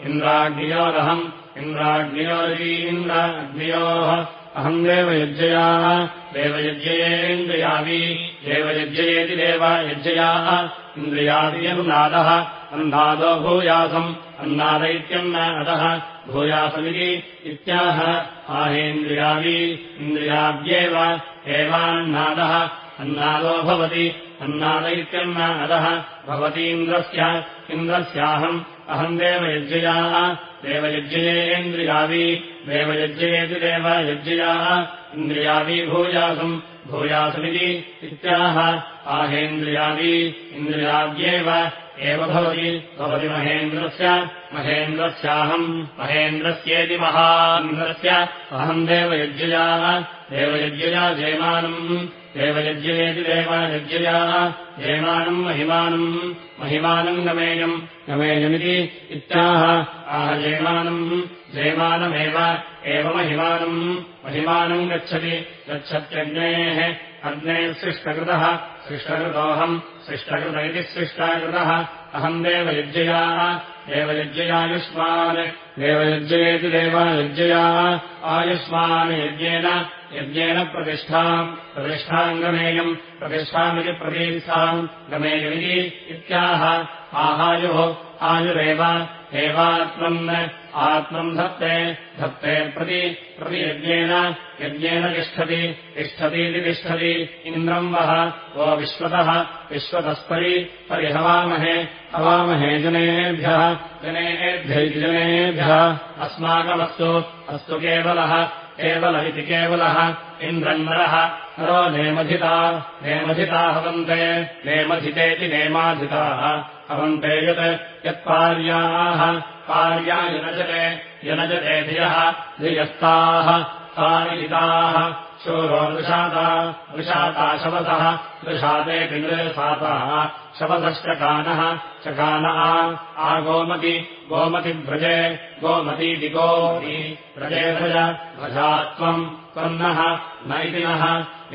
इन्द्राग्नियोरहम् इन्द्राग्नियोरीन्द्राग्नियोः अहम् देवयज्ञयाः देवयज्ञयेन्द्रियावी देवयज्ञयेति देवायज्ञयाः इन्द्रियादियन्नादः अन्नादो भूयासम्। अन्नादैत्यन्नादः भूयासमिति इत्याह। आहेन्द्रियावी इन्द्रियाव्येव एवान्नादः। अन्नादो भवति अन्नादैत्यन्नादः भवतीन्द्रस्य इन्द्रस्याहम्। अहम् देवयज्ञयाः देवयज्ञयेन्द्रियावी देवयज्ञयेति देवयज्ञयाः इन्द्रियावी भूयासम् भूयासमिति इत्याह। आहेन्द्रियावी इन्द्रियाव्येव एव भवति भवति महेन्द्रस्य महेन्द्रस्याहम्। महेन्द्रस्येति महान्द्रस्य अहम् देवयज्ञयाः देवयज्ञया जयमानम् देवयज्ञयेति देवयज्ञयाः जयमानम् महिमानम् महिमानम् गमेयम् गमेयमिति इत्याह। आह जयमानम् जयमानमेव एव महिमानम् महिमानम् गच्छति गच्छत्यग्नेः अग्नेः सृष्टकृतः सृष्टकृतोऽहम् सृष्टकृत इति सृष्टाकृतः। अहम् देवयज्ञयाः देवयज्ञयायुष्मान् देवयज्ञयेति देवायज्ञयाः आयुष्मान् यज्ञेन यज्ञेन प्रतिष्ठाम् प्रतिष्ठाम् गमेयम् प्रतिष्ठामिति प्रतीस्थाम् गमेयमिति इत्याह। आहायुः आयुरेव एवात्मन् आत्मम् धत्ते धत्ते प्रति प्रतियज्ञेन यज्ञेन तिष्ठति तिष्ठतीति तिष्ठति इन्द्रम् वः वो विश्वतः विश्वतःपरि परिहवामहे हवामहे जनेभ्यः जनेभ्यैति जनेभ्यः अस्माकमस्तु अस्तु केवलः केवल इति केवलः इन्द्रन्नरः नरो नेमधिता नेमधिता हवन्ते नेमधितेति नेमाधिताः हवन्ते यत् यत्पार्याः पार्या यनजते धियः धियस्ताः तारिताः शूरो दृशाता दृशाता शवसः दृशाते पिन्दृसाताः शवसश्चकानः चकान आ गोमति गोमतिव्रजे गोमतीति गोमति व्रजे भज भजा त्वम् त्वन्नः न इति नः।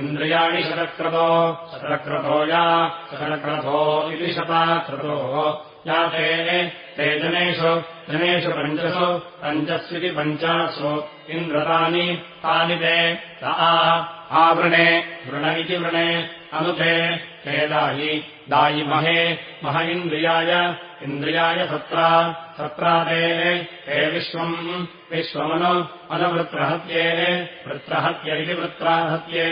इन्द्रियाणि शतक्रतो शतक्रतो या शतक्रतो इति शताक्रतो या ते जनेषु जनेषु पञ्चसु पञ्चस्विति पञ्चासु इन्द्रतानि तानि ते आवृणे वृण इति वृणे अनुते ते दायि दायि महे मह इन्द्रियाय इन्द्रियाय सत्रा सत्रा ते हे विश्वम् विश्वमनु अनुवृत्रहत्ये वृत्रहत्य इति वृत्राहत्ये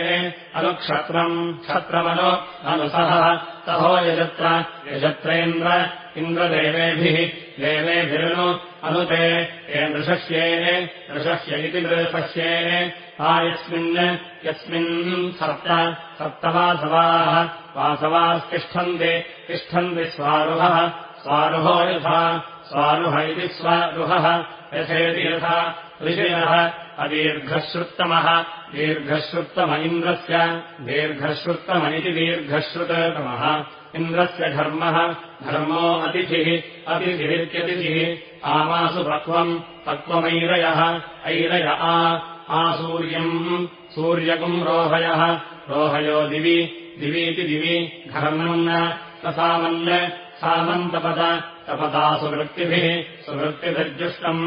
अनुक्षत्रम् क्षत्रमनु अनुसः सहो यजत्र यजत्रेन्द्र इन्द्रदेवेभिः देवेभिरनु अनुते ये नृशस्ये नृशस्य इति नृशस्ये आ यस्मिन् यस्मिन् सप्त सप्तवासवाः वासवास्तिष्ठन्ति तिष्ठन्ति स्वारुहः स्वारुहो यथा स्वारुह इति स्वारुहः यथेति यथा ऋषिणः अदीर्घश्रुत्तमः दीर्घश्रुत्तम इन्द्रस्य दीर्घश्रुत्तम इति दीर्घश्रुततमः इन्द्रस्य धर्मः धर्मो अतिथिः अतिथिरित्यतिथिः आमासु पक्वम् पक्वमैरयः ऐरय आसूर्यम् सूर्यकुम् रोहयः रोहयो दिवि दिवीति दिवि घर्मम् न सामन् सामन्तपद तपदा सुवृत्तिभिः सुवृत्तिभिर्जुष्टम्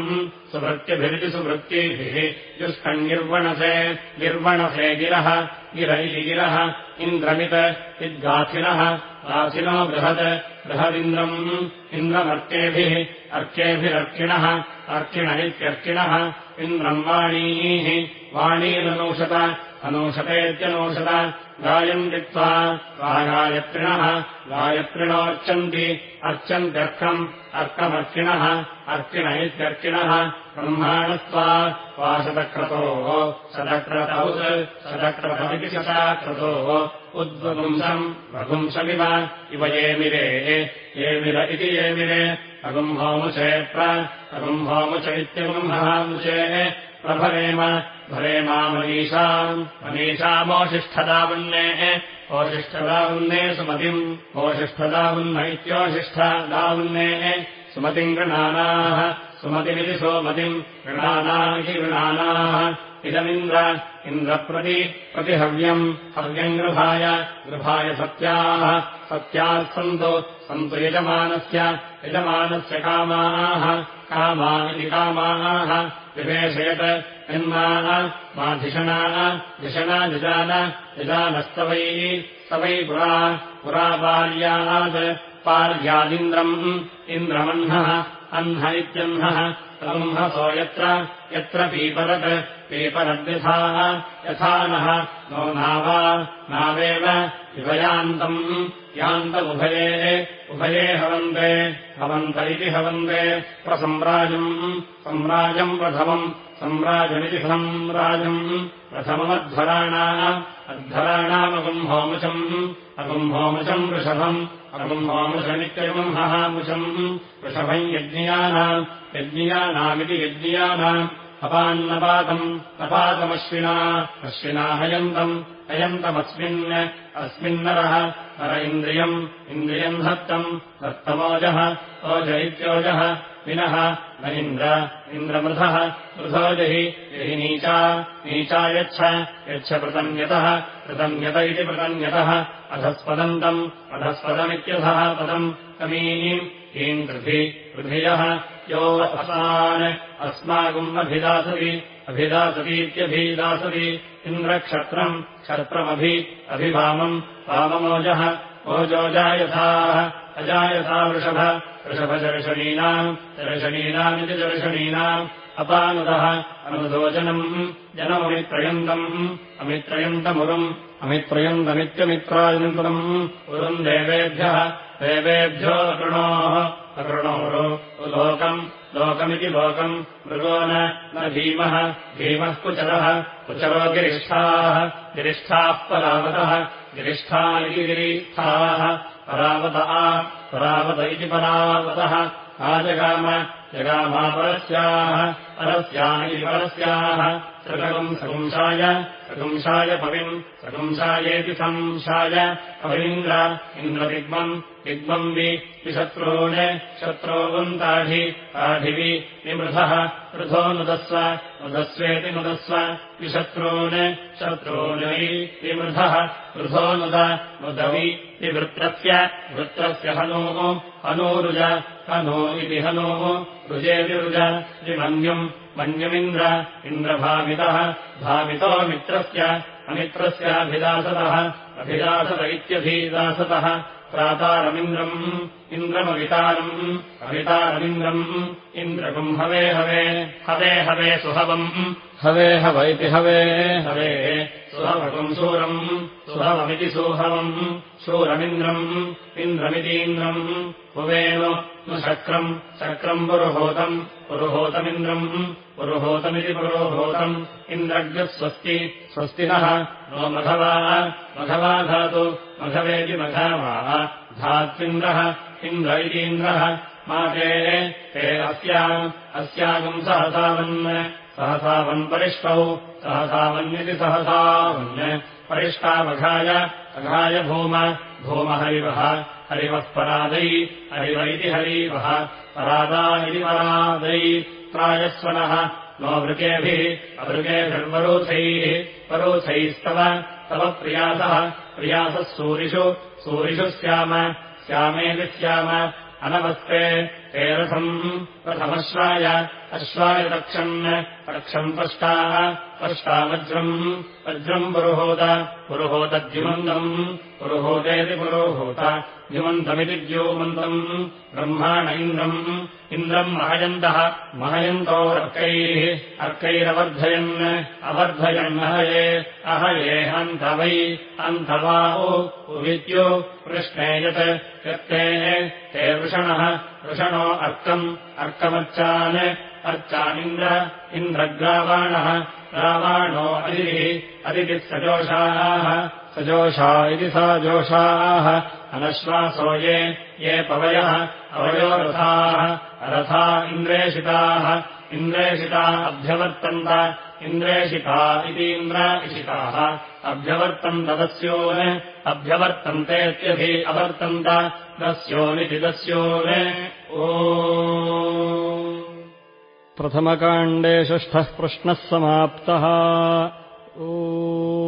सुवृत्तिभिरिति सुवृत्तिभिः जुष्टम् निर्वणसे निर्वणसे गिरः गिर इति गिरः इन्द्रमित् इद्गाथिनः गाथिनो बृहत् बृहदिन्द्रम् इन्द्रमर्केभिः अर्केभिरर्किणः अर्किण इत्यर्किणः इन्द्रम् वाणीः वाणीरनूषत अनूषतेत्यनूषत गायन्ति त्वा गायत्रिणः गायत्रिणोऽर्चन्ति अर्चन्त्यर्कम् अर्कमर्किणः अर्किण इत्यर्किणः ब्रह्माणस्त्वा वा शतक्रतोः शतक्रतौ शतक्रतमिति शताक्रतोः उद्वपुंसम् रघुंसमिव इव येमिरे येमिर इति येमिरे अगुम्भोमुचे प्र अगुम्भोमुच इत्यगुम्भामुचे प्रभरेम भरेमामनीषाम् मनीषामोषिष्ठदावन्नेः ओषिष्ठदावन्ने सुमतिम्। ओषिष्ठदावन्न इत्योषिष्ठदावन्नेः सुमतिम् गृणानाः सुमतिमिति सोमतिम् गृणाना इति गृणानाः इदमिन्द्र इन्द्रप्रति प्रतिहव्यम् हव्यम् गृभाय गृभाय सत्याः सत्याः सन्तु सन्तु यजमानस्य यजमानस्य कामाः कामा इति कामाः विवेशयत् यन्माः माधिषणाः धिषणा जजान यजानस्तवैः सवै पुरा पुरा पार्यात् पार्यादिन्द्रम् इन्द्रमह्नः अह्न इत्यह्नः ब्रह्मसो यत्र यत्र पीपरत् पीपरद्यथाः यथा नः नो नावा नावेव विभयान्तम् यान्तमुभये उभये हवन्ते हवन्त इति हवन्ते प्रसम्राजम् सम्राजम् प्रथमम् सम्राजमिति सम्राजम् प्रथममध्वराणा अध्वराणामगुम्होमुचम् अगुम्होमुचम् वृषभम् अगुम्होमुचमित्यगुम्हहामुचम् वृषभम् यज्ञियानाम् यज्ञियानामिति यज्ञियानाम् अपान्नपातम् नपातमश्विना अश्विना हयन्तम् हयन्तमस्मिन् अस्मिन्नरः नर इन्द्रियम् इन्द्रियम् धत्तम् दत्तमोजः ओज इत्योजः विनः न इन्द्र इन्द्रमृधः मृधोजहि यहि नीचा नीचा यच्छ पृतन्यतः पृतन्यत इति पृतन्यतः अधस्पदन्तम् अधस्पदमित्यधः पदम् कमीम् हीम् पृथि पृथियः यो असान् अस्माकम् अभिदासति। अभिदासतीत्यभिदासति। इन्द्रक्षत्रम् क्षत्रमभि अभिभामम् वाममोजः। ओजोजायथाः अजायथा वृषभ। वृषभदर्शनीनाम् दर्शनीनामिति दर्शनीनाम् अपानुदः। अनुदोजनम् जनममित्रयन्तम्। अमित्रयन्तमुरुम्। अमित्रयन्तमित्यमित्रायन्तम्। उरुम् देवेभ्यः। देवेभ्यो अकृणोः अकृणोरु लोकम् लोकमिति लोकम् मृगो न भीमः भीमः कुचरः कुचरो गिरिष्ठाः गिरिष्ठाः परावतः गिरिष्ठा इति गिरिष्ठाः परावत आ परावत इति परावतः आजगाम जगामापरस्याः परस्या इति परस्याः। सृगम् सपुंसाय सकुंसाय पविम् सकुंसायेति संशाय। पविन्द्र इन्द्रदिग्मम् दिग्मम् वि विशत्रून् शत्रोवन्ताढि ताढिवि विमृधः वृथो नुदस्व नुदस्वेति नुदस्व। विशत्रून् शत्रूनि विमृधः वृथो नुद नुदवि विवृत्रस्य वृत्रस्य हनोः हनूरुज हनो इति हनोः रुजेतिरुज विमन्युम् मन्युमिन्द्र इन्द्रभामितः भामितो मित्रस्य अमित्रस्याभिदासतः अभिदासत इत्यभिदासतः प्रातारमिन्द्रम् इन्द्रमवितारम् अवितारमिन्द्रम् इन्द्रकम् हवे हवे हवे हवे सुहवम्। हवे हव इति हवे। हवे सुहवकम् सूरम् सुहवमिति सुहवम् शूरमिन्द्रम् इन्द्रमितीन्द्रम् हुवेन नु शक्रम् शक्रम् पुरुहूतम् पुरुहूतमिन्द्रम् पुरुहूतमिति पुरोहूतम् इन्द्रग्ः स्वस्ति स्वस्तिनः। नो मघवा। मघवा धातु। मघवेति मघावा। धात्विन्द्रः। इन्द्र इतीन्द्रः। माते ते। अस्याम्। अस्यागम् सहसावन्। सहसावन्परिष्टौ सहसावन्निति सहसावन्। परिष्टावघाय अघाय भूम। भूमहरिवः हरिवः। परादै हरिव इति हरीवः। परादा इति परादै प्रायस्वनः नो वृकेभिः अवृकेभिर्वरोधैः परोधैस्तव तव प्रियासः प्रियासः सूरिषु सूरिषु स्याम श्यामेति स्याम अनवस्ते ते रथम् रथमश्वाय अश्वाय रक्षन् रक्षम् पष्टाः पष्टा वज्रम् पुरुहोत पुरुहोतद्युमन्दम् पुरुहोतेति पुरोहूत द्युमन्तमिति द्योमन्तम् ब्रह्माण इन्द्रम् इन्द्रम् महयन्तः महयन्तो अर्कैः अर्कैरवर्धयन् अवर्धयन् अहये अहये हन्त वै अन्थवा उविद्यो कृष्णे यत् यत्ते ते वृषणः वृषणो अर्कम् अर्कमर्चान् अर्चानिन्द्र इन्द्रग्रावाणः रावाणो अदितिः अदितिः सजोषाः। सजोषा इति सा जोषाः। अनश्वासो ये ये पवयः अवयो रथाः। इन्द्रेषिताः इन्द्रेषिता अभ्यवर्तन्त इन्द्रेषिता इति इन्द्र अभ्यवर्तन्त दस्योन् अभ्यवर्तन्तेत्यभि अवर्तन्त दस्योनिति दस्योन्। ओ प्रथमकाण्डे षष्ठः प्रश्नः समाप्तः। ओ।